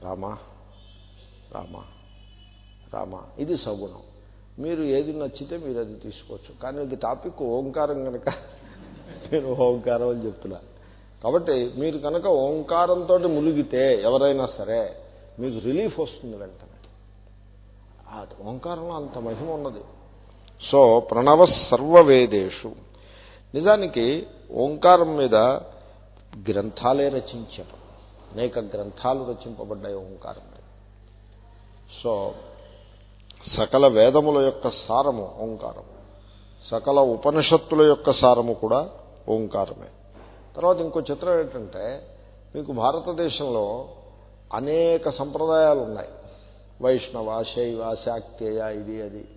రామా రామా రామా. ఇది సగుణం. మీరు ఏది నచ్చితే మీరు అది తీసుకోవచ్చు. కానీ ఇది టాపిక్ ఓంకారం కనుక నేను ఓంకారం అని చెప్తున్నా. కాబట్టి మీరు కనుక ఓంకారంతో ములిగితే ఎవరైనా సరే మీకు రిలీఫ్ వస్తుంది వెంటనే. ఓంకారంలో అంత మహిమ ఉన్నది. సో ప్రణవ సర్వవేదేషు. నిజానికి ఓంకారం మీద గ్రంథాలే రచించారు. అనేక గ్రంథాలు రచింపబడ్డాయి ఓంకారం మీద. సో సకల వేదముల యొక్క సారము ఓంకారము సకల ఉపనిషత్తుల యొక్క సారము కూడా ఓంకారమే. తర్వాత ఇంకో చిత్రం ఏంటంటే మీకు భారతదేశంలో అనేక సంప్రదాయాలు ఉన్నాయి వైష్ణవ శైవ శాక్తేయ ఇది అది.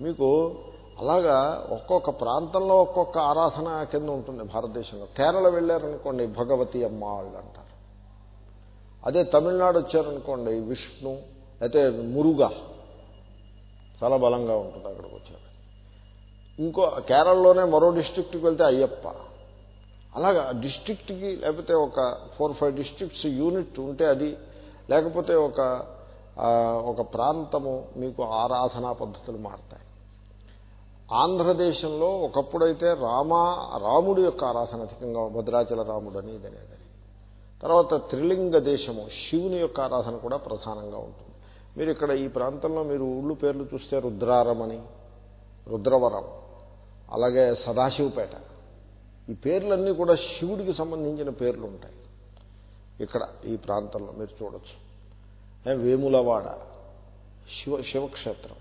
మీకు అలాగా ఒక్కొక్క ప్రాంతంలో ఒక్కొక్క ఆరాధన కింద ఉంటుంది భారతదేశంలో. కేరళ వెళ్ళారనుకోండి భగవతి అమ్మ వాళ్ళు అంటారు. అదే తమిళనాడు వచ్చారనుకోండి విష్ణు అయితే మురుగా. చాలా బలంగా ఉంటుంది అక్కడికి వచ్చారు. ఇంకో కేరళలోనే మరో డిస్ట్రిక్ట్కి వెళ్తే అయ్యప్ప. అలాగా డిస్టిక్ట్కి లేకపోతే ఒక ఫోర్ ఫైవ్ డిస్టిక్ట్స్ యూనిట్ ఉంటే అది లేకపోతే ఒక ఒక ప్రాంతము మీకు ఆరాధనా పద్ధతులు మారుతాయి. ఆంధ్రదేశంలో ఒకప్పుడైతే రామ రాముడి యొక్క ఆరాధన అధికంగా భద్రాచల రాముడు అని ఇదనేదని తర్వాత త్రిలింగ దేశము శివుని యొక్క ఆరాధన కూడా ప్రధానంగా ఉంటుంది. మీరు ఇక్కడ ఈ ప్రాంతంలో మీరు ఊళ్ళు పేర్లు చూస్తే రుద్రారమని రుద్రవరం అలాగే సదాశివపేట. ఈ పేర్లన్నీ కూడా శివుడికి సంబంధించిన పేర్లు ఉంటాయి. ఇక్కడ ఈ ప్రాంతంలో మీరు చూడొచ్చు. వేములవాడ శివ శివక్షేత్రం.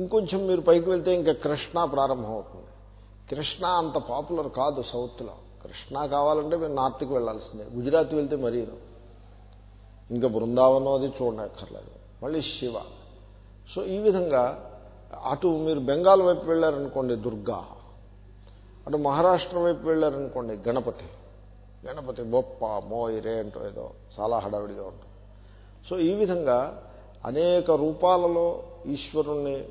ఇంకొంచెం మీరు పైకి వెళ్తే ఇంకా కృష్ణ ప్రారంభమవుతుంది. కృష్ణ అంత పాపులర్ కాదు సౌత్లో. కృష్ణ కావాలంటే మీరు నార్త్కి వెళ్ళాల్సిందే. గుజరాత్ వెళ్తే మరీ ఇంకా బృందావనం అది చూడనక్కర్లేదు. మళ్ళీ శివ. సో ఈ విధంగా అటు మీరు బెంగాల్ వైపు వెళ్ళారనుకోండి దుర్గా. అటు మహారాష్ట్ర వైపు వెళ్ళారనుకోండి గణపతి. గణపతి బొప్ప మోయిరే అంటూ ఏదో చాలా హడావిడిగా ఉంటుంది. సో ఈ విధంగా అనేక రూపాలలో ఈశ్వరుణ్ణి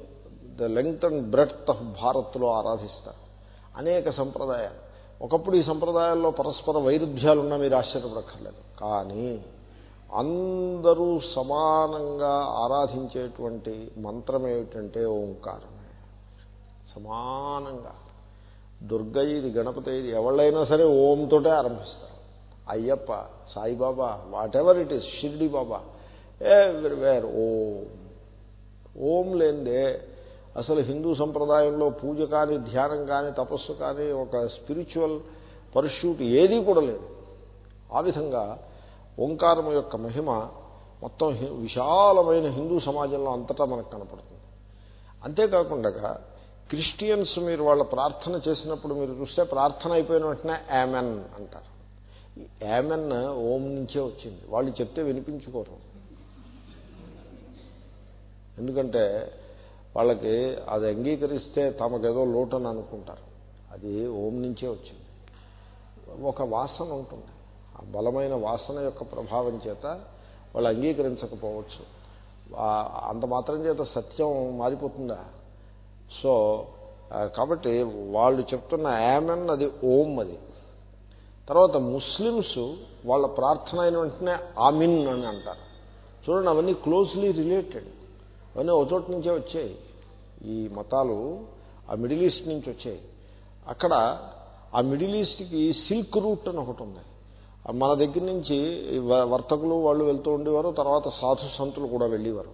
the length and breadth of భారత్లో ఆరాధిస్తారు. అనేక సంప్రదాయాలు. ఒకప్పుడు ఈ సంప్రదాయాల్లో పరస్పర వైరుధ్యాలున్నా మీరు ఆశ్చర్యపడక్కర్లేదు. కానీ అందరూ సమానంగా ఆరాధించేటువంటి మంత్రం ఏమిటంటే ఓంకారమే. సమానంగా. దుర్గ ఇది గణపతి ఇది ఎవళ్ళైనా సరే ఓంతోటే ఆరంభిస్తారు. Ayyappa Sai Baba whatever it is Shirdi Baba everywhere ఓం. ఓం లేదే అసలు హిందూ సంప్రదాయంలో పూజ కానీ ధ్యానం కానీ తపస్సు కానీ ఒక స్పిరిచువల్ పర్ష్యూట్ ఏదీ కూడా లేదు. ఆ విధంగా ఓంకారం యొక్క మహిమ మొత్తం విశాలమైన హిందూ సమాజంలో అంతటా మనకు కనపడుతుంది. అంతేకాకుండా క్రిస్టియన్స్ మీరు వాళ్ళ ప్రార్థన చేసినప్పుడు మీరు చూస్తే ప్రార్థన అయిపోయిన వెంటనే యామెన్ అంటారు. యామెన్ ఓం నుంచే వచ్చింది. వాళ్ళు చెప్తే వినిపించుకోరు. ఎందుకంటే వాళ్ళకి అది అంగీకరిస్తే తమకేదో లోటని అనుకుంటారు. అది ఓం నుంచే వచ్చింది. ఒక వాసన ఉంటుంది. బలమైన వాసన యొక్క ప్రభావం చేత వాళ్ళు అంగీకరించకపోవచ్చు. అంత మాత్రం చేత సత్యం మారిపోతుందా? సో కాబట్టి వాళ్ళు చెప్తున్న యామెన్ అది ఓం అది. తర్వాత ముస్లిమ్స్ వాళ్ళ ప్రార్థన అయిన వెంటనే ఆమిన్ అని అంటారు. చూడండి అవన్నీ క్లోజ్లీ రిలేటెడ్ అవన్నీ ఒక చోటు నుంచే వచ్చాయి. ఈ మతాలు ఆ మిడిల్ ఈస్ట్ నుంచి వచ్చాయి. అక్కడ ఆ మిడిల్ ఈస్ట్కి సిల్క్ రూట్ అని ఒకటి ఉంది. మన దగ్గర నుంచి వర్తకులు వాళ్ళు వెళ్తూ ఉండేవారు తర్వాత సాధు సంతులు కూడా వెళ్ళేవారు.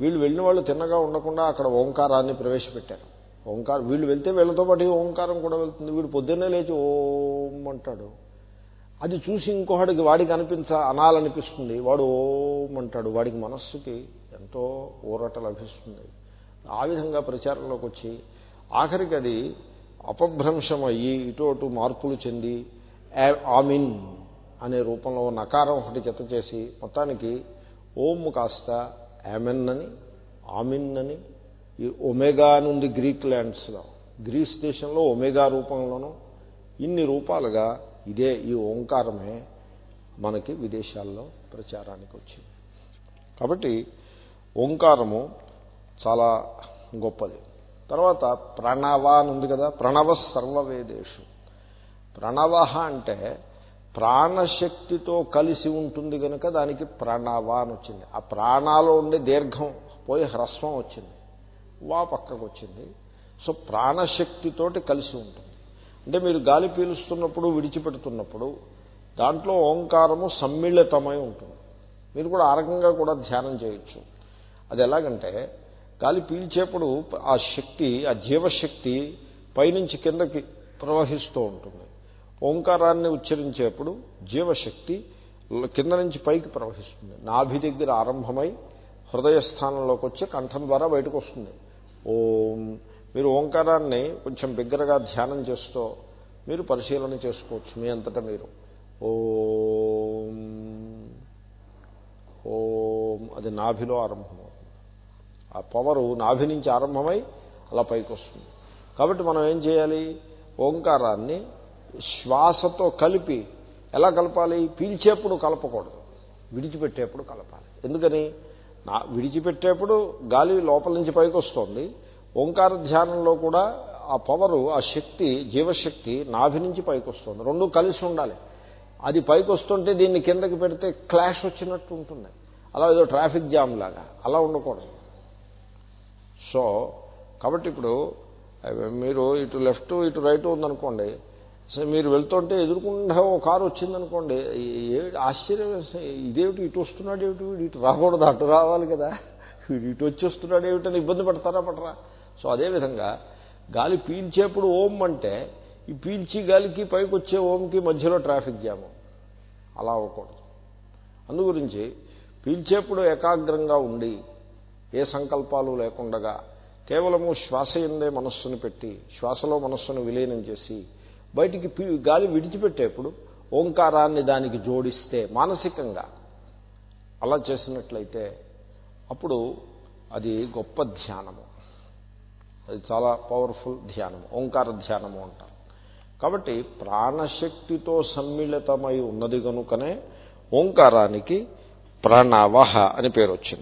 వీళ్ళు వెళ్ళిన వాళ్ళు తిన్నగా ఉండకుండా అక్కడ ఓంకారాన్ని ప్రవేశపెట్టారు. ఓంకారం వీళ్ళు వెళ్తే వీళ్ళతో పాటు ఓంకారం కూడా వెళ్తుంది. వీడు పొద్దున్నే లేచి ఓం అంటాడు. అది చూసి ఇంకొకటికి వాడికి అనిపించ అనాలనిపిస్తుంది. వాడు ఓం అంటాడు. వాడికి మనస్సుకి ఎంతో ఊరట లభిస్తుంది. ఆ విధంగా ప్రచారంలోకి వచ్చి ఆఖరికి అది అపభ్రంశం అయ్యి ఇటు అటు మార్పులు చెంది ఆమిన్. అనే రూపంలో నకారం ఒకటి జతచేసి మొత్తానికి ఓం కాస్త యామెన్ అని ఆమిన్ అని ఈ ఒమేగా నుండి గ్రీక్ ల్యాండ్స్లో గ్రీస్ దేశంలో ఒమేగా రూపంలోనూ ఇన్ని రూపాలుగా ఇదే ఈ ఓంకారమే మనకి విదేశాల్లో ప్రచారానికి వచ్చింది. కాబట్టి ఓంకారము చాలా గొప్పది. తర్వాత ప్రణవ అని ఉంది కదా ప్రణవ సర్వవేదేశు ప్రణవ అంటే ప్రాణశక్తితో కలిసి ఉంటుంది కనుక దానికి ప్రణవ అని వచ్చింది. ఆ ప్రాణాలో ఉండే దీర్ఘం పోయి హ్రస్వం వచ్చింది. వా పక్కకు వచ్చింది. సో ప్రాణశక్తితోటి కలిసి ఉంటుంది. అంటే మీరు గాలి పీలుస్తున్నప్పుడు విడిచిపెడుతున్నప్పుడు దాంట్లో ఓంకారము సమ్మిళితమై ఉంటుంది. మీరు కూడా ఆ రకంగా కూడా ధ్యానం చేయొచ్చు. అది ఎలాగంటే గాలి పీల్చేప్పుడు ఆ శక్తి ఆ జీవశక్తి పైనుంచి కిందకి ప్రవహిస్తూ ఉంటుంది. ఓంకారాన్ని ఉచ్చరించేప్పుడు జీవశక్తి కింద నుంచి పైకి ప్రవహిస్తుంది. నాభి దగ్గర ఆరంభమై హృదయస్థానంలోకి వచ్చి కంఠం ద్వారా బయటకు వస్తుంది. ఓం. మీరు ఓంకారాన్ని కొంచెం బిగ్గరగా ధ్యానం చేస్తూ మీరు పరిశీలన చేసుకోవచ్చు మీ అంతటా మీరు. ఓం. ఓం. అది నాభిలో ఆరంభమవుతుంది. ఆ పవరు నాభి నుంచి ఆరంభమై అలా పైకి వస్తుంది. కాబట్టి మనం ఏం చేయాలి? ఓంకారాన్ని శ్వాసతో కలిపి ఎలా కలపాలి? పీల్చేప్పుడు కలపకూడదు. విడిచిపెట్టేప్పుడు కలపాలి. ఎందుకని? నా విడిచిపెట్టేప్పుడు గాలి లోపల నుంచి పైకి వస్తుంది. ఓంకార ధ్యానంలో కూడా ఆ పవరు ఆ శక్తి జీవశక్తి నాభి నుంచి పైకి వస్తుంది. రెండు కలిసి ఉండాలి. అది పైకి వస్తుంటే దీన్ని కిందకి పెడితే క్లాష్ వచ్చినట్టు ఉంటుంది. అలా ఏదో ట్రాఫిక్ జామ్ లాగా. అలా ఉండకూడదు. సో కాబట్టి ఇప్పుడు మీరు ఇటు లెఫ్ట్ ఇటు రైట్ ఉందనుకోండి సో మీరు వెళ్తుంటే ఎదుర్కొండా ఓ కారు వచ్చిందనుకోండి ఏ ఆశ్చర్యం ఇదేమిటి ఇటు వస్తున్నాడు ఏమిటి వీడు ఇటు రాకూడదు అటు రావాలి కదా. వీడు ఇటు వచ్చేస్తున్నాడు ఏమిటని ఇబ్బంది పడతారా పడరా? సో అదేవిధంగా గాలి పీల్చేప్పుడు ఓం అంటే ఈ పీల్చి గాలికి పైకి వచ్చే ఓంకి మధ్యలో ట్రాఫిక్ జాము. అలా అవ్వకూడదు. అందుగురించి పీల్చేప్పుడు ఏకాగ్రంగా ఉండి ఏ సంకల్పాలు లేకుండగా కేవలము శ్వాస ఎందే మనస్సును పెట్టి శ్వాసలో మనస్సును విలీనం చేసి బయటికి గాలి విడిచిపెట్టేప్పుడు ఓంకారాన్ని దానికి జోడిస్తే మానసికంగా అలా చేసినట్లయితే అప్పుడు అది గొప్ప ధ్యానము. అది చాలా పవర్ఫుల్ ధ్యానము. ఓంకార ధ్యానము అంటారు. కాబట్టి ప్రాణశక్తితో సమ్మిళితమై ఉన్నది కనుకనే ఓంకారానికి ప్రణవ అని పేరు వచ్చింది